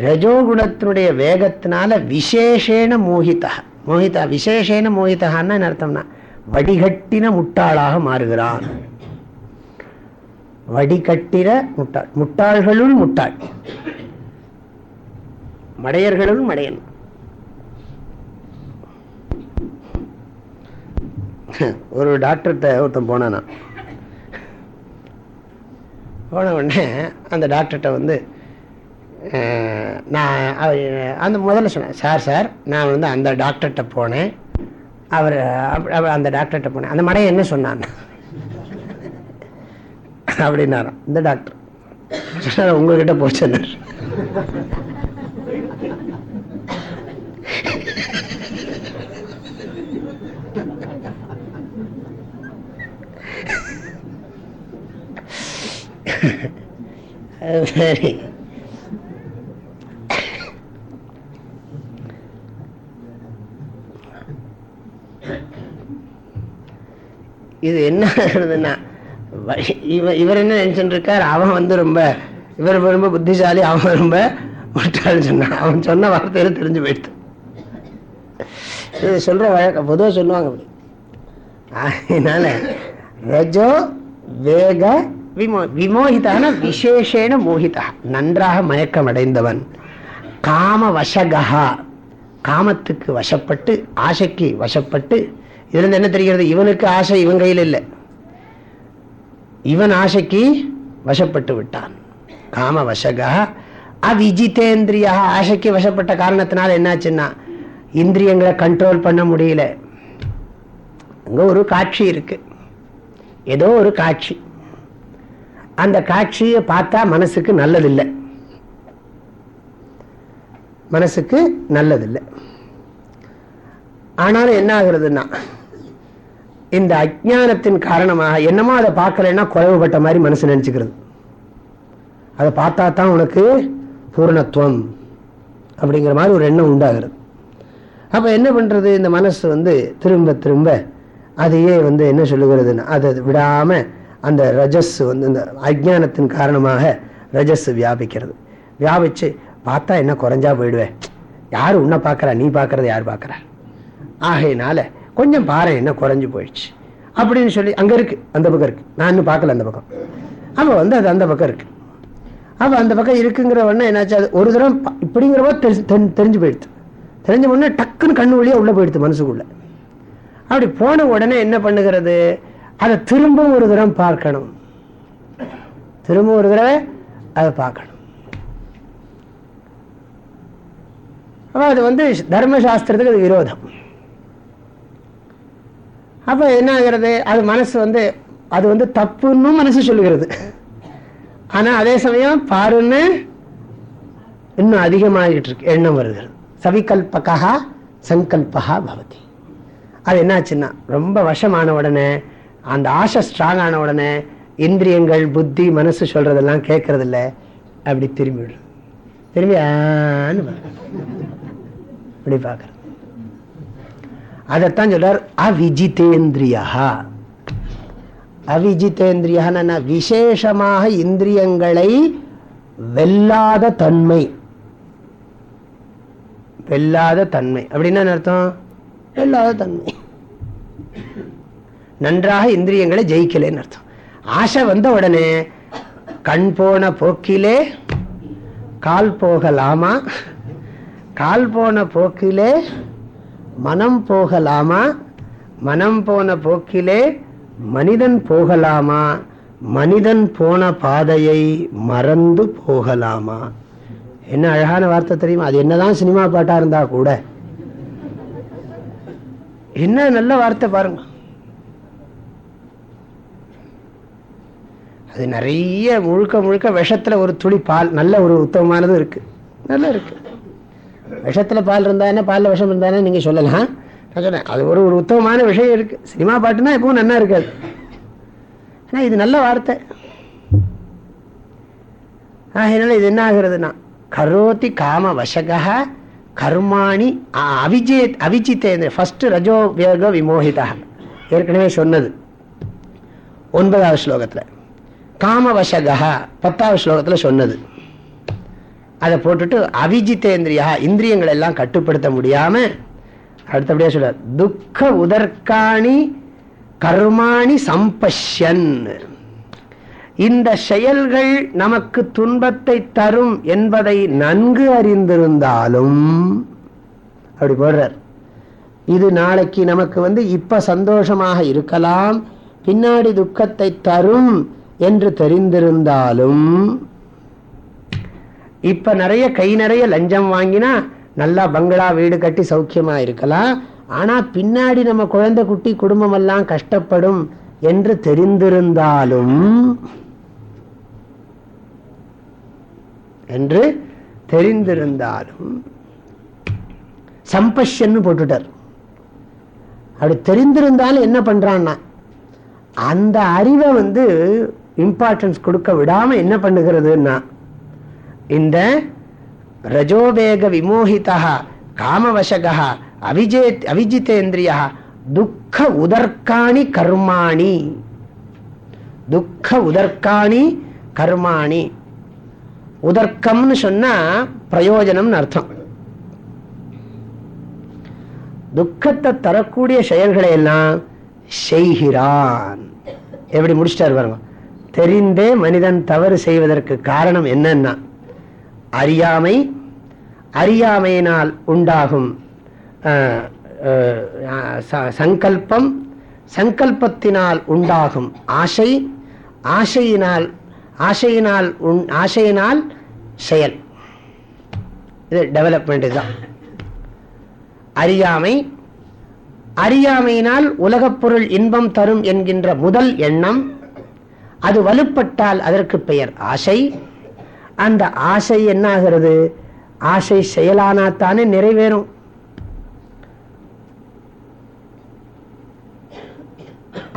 ரஜோகுணத்தினுடைய வேகத்தினால விசேஷேன மோகிதா. மோகிதா விசேஷேன என்ன அர்த்தம்னா வடிகட்டின முட்டாளாக மாறுகிறான். வடிகட்டிர முட்டாள். முட்டாள்களுள் முட்டாள். மடையர்களுள் மடையன். ஒரு டாக்டர்கிட்ட ஒருத்தன் போனானா. போன உடனே அந்த டாக்டர்கிட்ட வந்து நான் அந்த முதல்ல சொன்னேன் சார் சார் நான் வந்து அந்த டாக்டர்கிட்ட போனேன். அவர் அந்த டாக்டர்கிட்ட போனேன். அந்த மடையை என்ன சொன்னான்? அப்படின்னாராம். இந்த டாக்டர். சார் உங்ககிட்ட போச்சுன்னார் சரி. இது என்ன ஆகுதுன்னா இவர் இவர் என்ன நினைச்சுட்டு இருக்கார் அவன் வந்து ரொம்ப இவர் ரொம்ப புத்திசாலி அவன் ரொம்ப முட்டாள்னு சொன்னான். அவன் சொன்ன வார்த்தையில தெரிஞ்சு போயிடுது. இது சொல்ற வழக்கம் பொதுவாக சொல்லுவாங்க அப்படி அதனால ரஜோ வேக விமோ விமோகிதான விசேஷேன மோகிதா. நன்றாக மயக்கம் அடைந்தவன் காம வசகா. காமத்துக்கு வசப்பட்டு ஆசைக்கு வசப்பட்டு இதுல என்ன தெரிகிறது? இவனுக்கு ஆசை இவன் கையில் இல்லை. இவன் ஆசைக்கு வசப்பட்டு விட்டான். காம வசகா அவிஜிதேந்திரியா. ஆசைக்கு வசப்பட்ட காரணத்தினால என்னாச்சுன்னா இந்திரியங்களை கண்ட்ரோல் பண்ண முடியல. அங்க ஒரு காட்சி இருக்கு. ஏதோ ஒரு காட்சி. அந்த காட்சியை பார்த்தா மனசுக்கு நல்லதில்லை. மனசுக்கு நல்லதில்லை. ஆனாலும் என்ன ஆகுறதுன்னா இந்த அஜானத்தின் காரணமாக என்னமோ அதை பார்க்கலன்னா குறைவுபட்ட மாதிரி மனசு நினைச்சுக்கிறது. அதை பார்த்தா தான் உனக்கு பூர்ணத்துவம் அப்படிங்கிற மாதிரி ஒரு எண்ணம் உண்டாகிறது. அப்போ என்ன பண்ணுறது இந்த மனசு வந்து திரும்ப திரும்ப அதையே வந்து என்ன சொல்லுகிறதுன்னு அதை விடாமல் அந்த ரஜஸ் வந்து இந்த அஜானத்தின் காரணமாக ரஜஸ் வியாபிக்கிறது. வியாபிச்சு பார்த்தா என்ன குறைஞ்சா போயிடுவேன் யார் உன்னை பார்க்குறா? நீ பார்க்கறத யார் பார்க்குறா? ஆகையினால கொஞ்சம் பாறை என்ன குறைஞ்சு போயிடுச்சு. அப்படின்னு சொல்லி அங்கே இருக்கு அந்த பக்கம் இருக்கு. நான் இன்னும் பார்க்கல அந்த பக்கம். அப்போ வந்து அது அந்த பக்கம் இருக்கு. அப்போ அந்த பக்கம் இருக்குங்கிற உடனே என்னாச்சு? அது ஒரு தரம் இப்படிங்கிறப்போ தெரிஞ்சு தெரிஞ்சு போயிடுது. தெரிஞ்ச உடனே டக்குன்னு கண்ணு வழியாக உள்ளே போயிடுது மனசுக்குள்ள. அப்படி போன உடனே என்ன பண்ணுகிறது? அதை திரும்பவும் ஒரு தரம் பார்க்கணும். திரும்ப ஒரு தடவை அதை பார்க்கணும். அப்போ அது வந்து தர்மசாஸ்திரத்துக்கு அது விரோதம். அப்போ என்ன ஆகிறது அது மனசு வந்து அது வந்து தப்புன்னு மனசு சொல்லுகிறது ஆனால் அதே சமயம் பாருன்னு இன்னும் அதிகமாகிட்டு இருக்கு எண்ணம் வருகிறது சவிகல்பகா சங்கல்பகா பவதி அது என்னாச்சுன்னா ரொம்ப வசமான உடனே அந்த ஆசை ஸ்ட்ராங் ஆன உடனே இந்திரியங்கள் புத்தி மனசு சொல்றதெல்லாம் கேட்கறது இல்லை அப்படி திரும்பி விடுறது திரும்பி அப்படி பார்க்கறது அதைத்தான் சொல்றார் அவிஜிதேந்திரியா. அவிஜிதேந்திரியா விசேஷமாக இந்திரியங்களை வெல்லாத தன்மை. வெல்லாத தன்மை. அப்படின்னா அர்த்தம்? வெல்லாத தன்மை. நன்றாக இந்திரியங்களை ஜெயிக்கலேன்னு அர்த்தம். ஆசை வந்த உடனே கண் போன போக்கிலே கால் போகலாமா? கால் போன போக்கிலே மனம் போகலாமா? மனம் போன போக்கிலே மனிதன் போகலாமா? மனிதன் போன பாதையை மறந்து போகலாமா? என்ன அழகான வார்த்தை தெரியுமா? அது என்னதான் சினிமா பாட்டா இருந்தா கூட. என்ன நல்ல வார்த்தை பாருங்க. அது நிறைய முழுக்க முழுக்க விஷத்துல ஒரு துளி பால் நல்ல ஒரு உத்தமமானது இருக்கு. நல்லா இருக்கு. விஷத்துல பால் இருந்தானே பாலில் விஷம் இருந்தானே நீங்க சொல்லலாம் நான் சொன்னேன் அது ஒரு ஒரு உத்தமமான விஷயம் இருக்கு. சினிமா பாட்டுனா எப்பவும் நல்லா இருக்காது. ஆனால் இது நல்ல வார்த்தை. அதனால இது என்ன ஆகுறதுன்னா கரோதி காம வசகா கர்மாணி அவிஜே அவிஜித்தேந்திர ஃபஸ்ட்டு ரஜோ வேக விமோகிதா ஏற்கனவே சொன்னது. ஒன்பதாவது ஸ்லோகத்தில். காமவசகா பத்தாவது ஸ்லோகத்தில் சொன்னது. அதை போட்டுட்டு அவிஜித்தேந்திரியா இந்திரியங்கள் எல்லாம் கட்டுப்படுத்த முடியாம அடுத்தபடியா சொல்ற துக்க உதற்காணி கர்மாணி சம்பஷ்யன். இந்த செயல்கள் நமக்கு துன்பத்தை தரும் என்பதை நன்கு அறிந்திருந்தாலும் அப்படி போடுறார். இது நாளைக்கு நமக்கு வந்து இப்ப சந்தோஷமாக இருக்கலாம் பின்னாடி துக்கத்தை தரும் என்று தெரிந்திருந்தாலும் இப்ப நிறைய கை நிறைய லஞ்சம் வாங்கினா நல்லா பங்களா வீடு கட்டி சௌக்கியமா இருக்கலாம். ஆனா பின்னாடி நம்ம குழந்தை குட்டி குடும்பம் எல்லாம் கஷ்டப்படும் என்று தெரிந்திருந்தாலும் என்று தெரிந்திருந்தாலும் சம்பஷன்னு போட்டுட்டார். அப்படி தெரிந்திருந்தாலும் என்ன பண்றான்னா அந்த அறிவை வந்து இம்பார்ட்டன்ஸ் கொடுக்க விடாம என்ன பண்ணுகிறதுன்னா இந்த ரஜோவேக விமோகிதா காமவசகா அவிஜே அவிஜிதேந்திரியா துக்க உதர்க்காணி கர்மாணி. துக்க உதர்க்காணி கர்மாணி. உதர்க்கம்னு சொன்னா பிரயோஜனம்னு அர்த்தம். துக்கத்தை தரக்கூடிய செயல்களை எல்லாம் செய்கிறான். எப்படி முடிச்சிட்டார் பாருங்க. தெரிந்தே மனிதன் தவறு செய்வதற்கு காரணம் என்னன்னா அறியாமை அறியாமையினால் உண்டாகும் சங்கல்பம் சங்கல்பத்தினால் உண்டாகும் ஆசை ஆசையினால் ஆசையினால் உண் ஆசையினால் செயல். இது டெவலப்மெண்ட் தான். அறியாமை அறியாமையினால் உலகப் பொருள் இன்பம் தரும் என்கின்ற முதல் எண்ணம் அது வலுப்பட்டால் அதற்கு பெயர் ஆசை அந்த ஆசை என்ன ஆகிறது ஆசை செயலானாத்தானே நிறைவேறும்.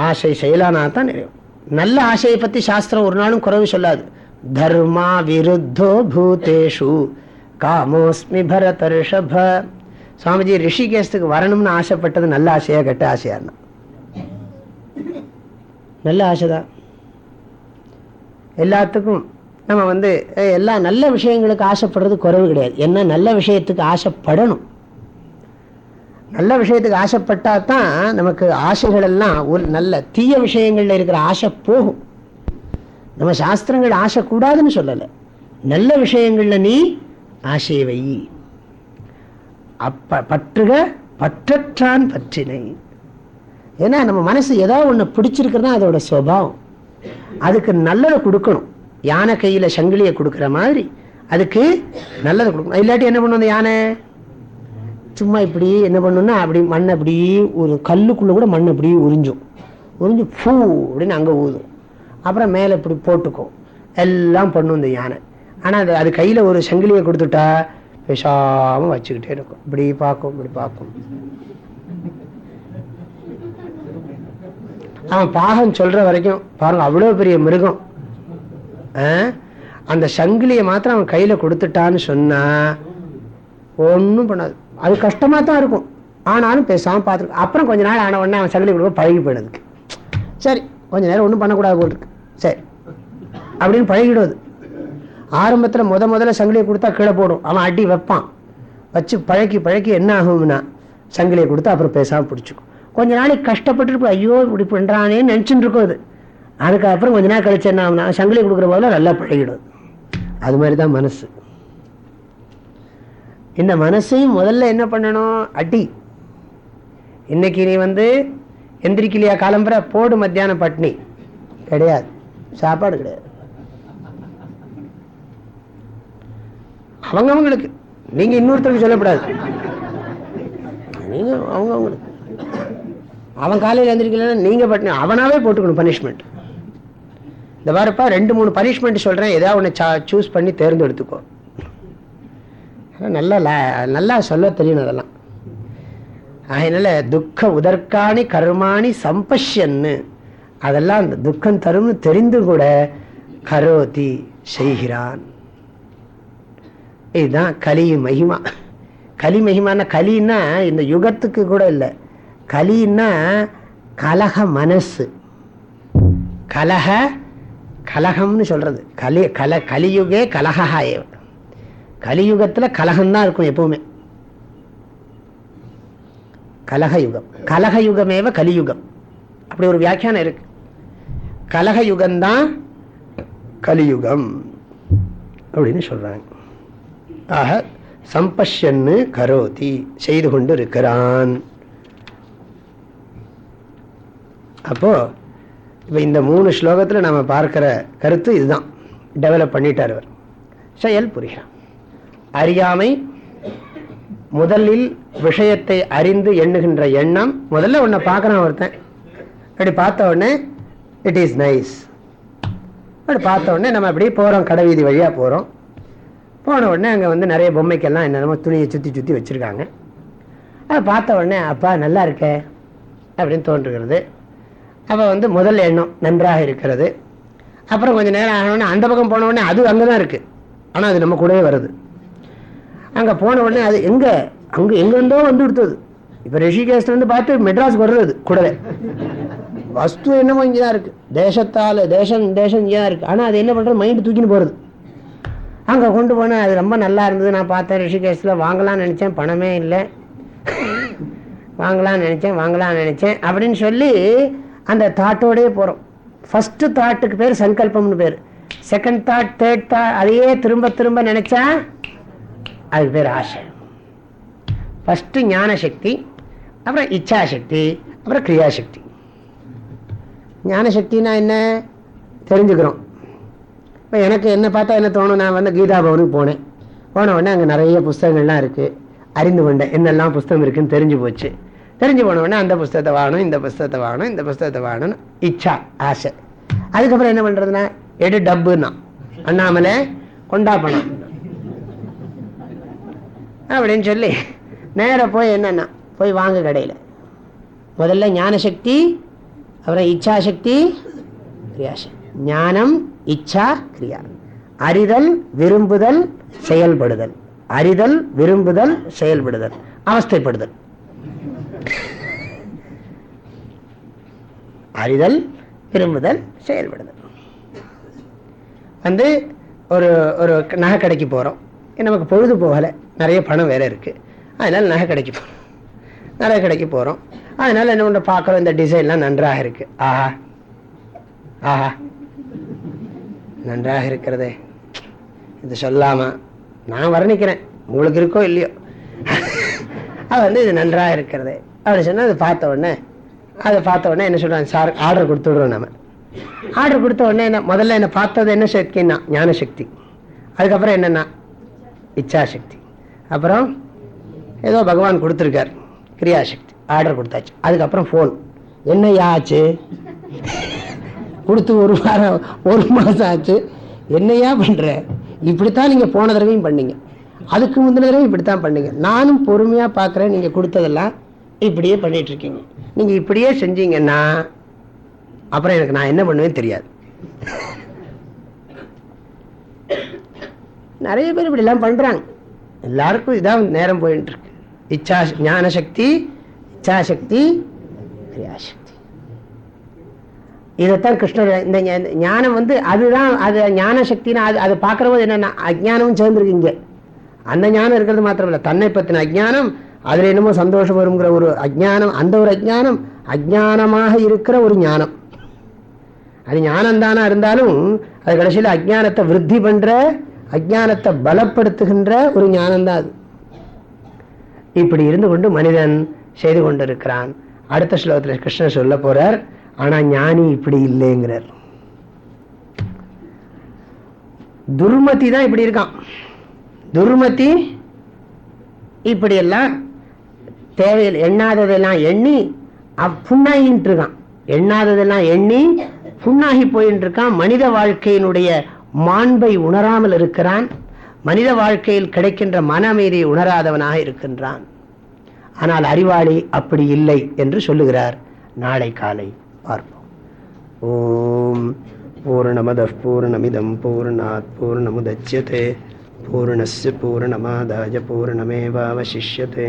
ஆசை செயலானாத்தான் நிறைவேறும். நல்ல ஆசையை பத்தி சாஸ்திரம் ஒரு நாளும் குறைவு சொல்லாது. தர்மா விருத்தோ பூதேஷு காமோஸ்மி பரதர்ஷப. சுவாமிஜி ரிஷிகேஷத்துக்கு வரணும்னு ஆசைப்பட்டது நல்ல ஆசையா கெட்ட ஆசையா நல்ல ஆசைதான். எல்லாத்துக்கும் நம்ம வந்து எல்லா நல்ல விஷயங்களுக்கு ஆசைப்படுறது குறைவு கிடையாது. என்ன நல்ல விஷயத்துக்கு ஆசைப்படணும்? நல்ல விஷயத்துக்கு ஆசைப்பட்டா தான் நமக்கு ஆசைகள் எல்லாம் ஒரு நல்ல தீய விஷயங்கள்ல இருக்கிற ஆசை போகும். நம்ம சாஸ்திரங்கள் ஆசை கூடாதுன்னு சொல்லலை. நல்ல விஷயங்கள்ல நீ ஆசையை வை. அப்ப பற்றுக பற்றற்றான் பற்றினை. ஏன்னா நம்ம மனசு ஏதாவது ஒன்று பிடிச்சிருக்கிறதா அதோட சுவாவம் அதுக்கு நல்லதை கொடுக்கணும். யானை கையில் சங்கிலியை கொடுக்குற மாதிரி அதுக்கு நல்லதை கொடுக்கணும். இல்லாட்டி என்ன பண்ணும் அந்த யானை? சும்மா இப்படி என்ன பண்ணுன்னா அப்படி மண் அப்படி ஒரு கல்லுக்குள்ளே கூட மண் அப்படி உறிஞ்சும். உறிஞ்சு பூ அப்படின்னு அங்கே ஊதும். அப்புறம் மேலே இப்படி போட்டுக்கும். எல்லாம் பண்ணும் இந்த யானை. ஆனால் அது அது கையில் ஒரு சங்கிலியை கொடுத்துட்டா பேசாமல் வச்சுக்கிட்டே இருக்கும். இப்படி பார்க்கும் இப்படி பார்க்கும். அவன் பாகம் சொல்கிற வரைக்கும் பாருங்க அவ்வளோ பெரிய மிருகம். அந்த சங்கிலியை மாத்திரம் அவன் கையில் கொடுத்துட்டான்னு சொன்னா ஒன்றும் பண்ணாது. அது கஷ்டமாக தான் இருக்கும். ஆனாலும் பேசாமல் பார்த்துருக்கு அப்புறம் கொஞ்ச நாள் ஆன உடனே அவன் சங்கிலி கொடுக்க பழகி போயிடுதுக்கு சரி கொஞ்ச நேரம் ஒன்றும் பண்ணக்கூடாது போல் இருக்கு. சரி அப்படின்னு பழகிடுவது. ஆரம்பத்தில் முத முதல்ல சங்கிலியை கொடுத்தா கீழே போடும். அவன் அடி வைப்பான். வச்சு பழக்கி பழக்கி என்ன ஆகும்னா சங்கிலியை கொடுத்தா அப்புறம் பேசாமல் பிடிச்சிக்கும். கொஞ்ச நாளைக்கு கஷ்டப்பட்டு ஐயோ இப்படி பண்ணுறானேன்னு நினச்சிட்டு இருக்கும் அது. அதுக்கப்புறம் கொஞ்ச நாள் கழிச்சு என்ன ஆகுனா சங்கிலி கொடுக்குற போல நல்லா பழகிடும். அது மாதிரி தான் மனசு. இந்த மனசையும் முதல்ல என்ன பண்ணணும்? அடி. இன்னைக்கு நீ வந்து எந்திரிக்கலையா காலம்புற? போடு மத்தியான பட்னி. கிடையாது. சாப்பாடு கிடையாது. அவங்கவுங்களுக்கு. நீங்க இன்னொருத்தருக்கு சொல்லக்கூடாது. நீங்கள் அவங்கவுங்களுக்கு. அவன் காலையில் எழுந்திரிக்கலன்னா நீங்க பட்டினி அவனாவே போட்டுக்கணும் பனிஷ்மெண்ட் இந்த வாரப்பா ரெண்டு மூணு பனிஷ்மெண்ட் சொல்றேன். ஏதாவது ஒன்று சூஸ் பண்ணி தேர்ந்தெடுத்துக்கோ. நல்லா நல்லா சொல்ல தெரியணும் அதெல்லாம். அதனால துக்க உதற்காணி கருமாணி சம்பஷ்யன்னு. அதெல்லாம் அந்த துக்கம் தரும்னு தெரிந்து கூட கரோதி செய்கிறான். இதுதான் கலி மகிமா. கலி மகிமான கலின்னா இந்த யுகத்துக்கு கூட இல்லை. கலின்னா கலக மனசு. கலக கலகம்னு சொல்கிறது கலி கல கலியுகே கலகா ஏவ. கலியுகத்தில் கலகம்தான் இருக்கும் எப்பவுமே. கலகயுகம். கலகயுகமேவ கலியுகம். அப்படி ஒரு வியாக்கியானம் இருக்கு. கலகயுகம்தான் கலியுகம் அப்படின்னு சொல்கிறாங்க ஆக சம்பஷன்னு கரோதி செய்து கொண்டு இருக்கிறான் அப்போ இப்போ இந்த மூணு ஸ்லோகத்தில் நம்ம பார்க்கிற கருத்து இதுதான். டெவலப் பண்ணிட்டார் அவர் செயல் புரிகிறான் அறியாமை முதலில் விஷயத்தை அறிந்து எண்ணுகின்ற எண்ணம். முதல்ல உன்னை பார்க்குறான் ஒருத்தன். அப்படி பார்த்த உடனே இட் இஸ் நைஸ் அப்படி பார்த்த உடனே நம்ம அப்படியே போகிறோம் கடை வீதி வழியாக போகிறோம் போன உடனே அங்கே வந்து நிறைய பொம்மைக்கெல்லாம் என்னென்னமோ துணியை சுற்றி சுற்றி வச்சுருக்காங்க. அதை பார்த்த உடனே அப்பா நல்லா இருக்கே அப்படின்னு தோன்றுகிறது. அப்போ வந்து முதல் எண்ணம் நன்றாக இருக்கிறது. அப்புறம் கொஞ்சம் நேரம் ஆனோடனே அந்த பக்கம் போன உடனே அது அங்கே தான் இருக்குது ஆனால் அது நம்ம கூடவே வருது. அங்கே போன உடனே அது எங்கே? அங்கே எங்கேருந்தோ வந்து கொடுத்தது இப்போ ரிஷிகேஷ்லேருந்து பார்த்து மெட்ராஸ் வர்றது கூடவே. வஸ்து என்னமோ இங்கே தான் இருக்குது தேசத்தால் தேசம் தேசம் இங்கே தான் இருக்குது ஆனால் அது என்ன பண்ணுறது மைண்டு தூக்கின்னு போகிறது அங்கே கொண்டு போனேன் அது ரொம்ப நல்லா இருந்தது. நான் பார்த்தேன் ரிஷிகேஷில் வாங்கலாம்னு நினச்சேன் பணமே இல்லை. வாங்கலாம்னு நினச்சேன் வாங்கலாம்னு நினச்சேன் அப்படின்னு சொல்லி அந்த தாட்டோடயே போகிறோம் ஃபஸ்ட்டு தாட்டுக்கு பேர் சங்கல்பம்னு பேர். செகண்ட் தாட் தேர்ட் தாட் அதையே திரும்ப திரும்ப நினச்சா அதுக்கு பேர் ஆசை. ஃபஸ்ட்டு ஞான சக்தி அப்புறம் இச்சாசக்தி அப்புறம் கிரியாசக்தி. ஞானசக்தினா என்ன? தெரிஞ்சுக்கிறோம். இப்போ எனக்கு என்ன பார்த்தா என்ன தோணும்? நான் வந்து கீதா பவனுக்கு போனேன். போன உடனே அங்கே நிறைய புஸ்தகங்கள்லாம் இருக்குது அறிந்து கொண்டேன் என்னெல்லாம் புஸ்தகம் இருக்குன்னு தெரிஞ்சு போச்சு. தெரிஞ்சு போன அந்த புஸ்தகத்தை வாங்கணும் இந்த புஸ்தகத்தை வாங்கணும் இந்த புஸ்தகத்தை வாங்கணும் இச்சா ஆசை. அதுக்கப்புறம் என்ன பண்ணுறதுன்னா எடு டப்புன்னா. அண்ணாமலை கொண்டா பணம். அப்படின்னு சொல்லி நேராக போய் என்னன்னா போய் வாங்க கடையில். முதல்ல ஞானசக்தி அப்புறம் இச்சாசக்தி கிரியாசக்தி ஞானம் இச்சா கிரியா. அறிதல் விரும்புதல் செயல்படுதல். அறிதல் விரும்புதல் செயல்படுதல். அவஸ்தைப்படுதல். அறிதல் விரும்புதல் செயல்படுதல். வந்து ஒரு ஒரு நகை கடைக்கு போகிறோம் நமக்கு பொழுது போகலை. நிறைய பணம் வேற இருக்குது அதனால் நகை கடைக்கு போகிறோம் நகை கடைக்கு போகிறோம் அதனால் என்ன பண்ணுற பார்க்குறோம் இந்த டிசைன்லாம் நன்றாக இருக்குது ஆஹா. ஆஹா. நன்றாக இருக்கிறதே. இது சொல்லாமா நான் வர்ணிக்கிறேன். உங்களுக்கு இருக்கோ இல்லையோ. அது வந்து இது நன்றாக இருக்கிறது. அப்படி சொன்னால் அதை பார்த்த உடனே அதை பார்த்த உடனே என்ன சொல்கிறாங்க சார் ஆர்டர் கொடுத்துடுறோம் நம்ம ஆர்டர் கொடுத்த உடனே என்ன முதல்ல என்ன பார்த்தது என்ன சக்தின்னா ஞானசக்தி. அதுக்கப்புறம் என்னென்னா இச்சாசக்தி. அப்புறம் ஏதோ பகவான் கொடுத்துருக்கார் கிரியாசக்தி. ஆர்டர் கொடுத்தாச்சு. அதுக்கப்புறம் ஃபோன் என்னையா ஆச்சு? கொடுத்து ஒரு வாரம் ஒரு மாதம் ஆச்சு. என்னையா பண்ணுற இப்படித்தான் நீங்கள் போன தடவையும் பண்ணீங்க. அதுக்கு முந்தின தடவை இப்படித்தான் பண்ணீங்க. நானும் பொறுமையாக பார்க்குறேன் நீங்கள் கொடுத்ததெல்லாம். இப்படியே பண்ணிட்டு இருக்கீங்க நீங்க இப்படியே செஞ்சீங்கன்னா அப்புறம் எனக்கு நான் என்ன பண்ணுவேன்னு தெரியாது. நிறைய பேர் இப்படி எல்லாம் பண்றாங்க. எல்லாருக்கும் இதான் நேரம் போயிட்டு இருக்கு இச்சா ஞான சக்தி இச்சாசக்தி கிரியாசக்தி. இதைத்தான் கிருஷ்ணர் இந்த ஞானம் வந்து அதுதான் அது ஞான சக்தினா அது அதை பார்க்குற என்னென்ன அஜானமும் சேர்ந்துருக்கு இங்கே. அந்த ஞானம் இருக்கிறது மாத்திரமில்ல. தன்னை பற்றின அஜானம் அதில் என்னமோ சந்தோஷம் வருங்கிற ஒரு அஜானம் அந்த ஒரு அஜானம் அஜானமாக இருக்கிற ஒரு ஞானம். அது ஞானம் தானா இருந்தாலும் அது கடைசியில் அஜானத்தை விருத்தி பண்ற அஜானத்தை பலப்படுத்துகின்ற ஒரு ஞானம் தான் அது. இப்படி இருந்து கொண்டு மனிதன் செய்து கொண்டிருக்கிறான். அடுத்த ஸ்லோகத்தில் கிருஷ்ணன் சொல்ல போறார் ஆனா ஞானி இப்படி இல்லைங்கிறார். துர்மதி தான் இப்படி இருக்கான். துர்மதி இப்படியெல்லாம் தேவையில் எண்ணாததெல்லாம் எண்ணி புண்ணாகின்ட்டு இருக்கான் எண்ணாததெல்லாம் எண்ணி புண்ணாகி போயின்னு இருக்கான் மனித வாழ்க்கையினுடைய மாண்பை உணராமல் இருக்கிறான். மனித வாழ்க்கையில் கிடைக்கின்ற மன அமைதியை உணராதவனாக இருக்கின்றான். ஆனால் அறிவாளி அப்படி இல்லை என்று சொல்லுகிறார். நாளை காலை பார்ப்போம். ஓம் பூர்ணமத பூர்ணமிதம் பூர்ணாத் பூர்ணமுதட்சியதே பூர்ணஸ் பூர்ணமாதாய பூர்ணமேவாவசிஷ்யते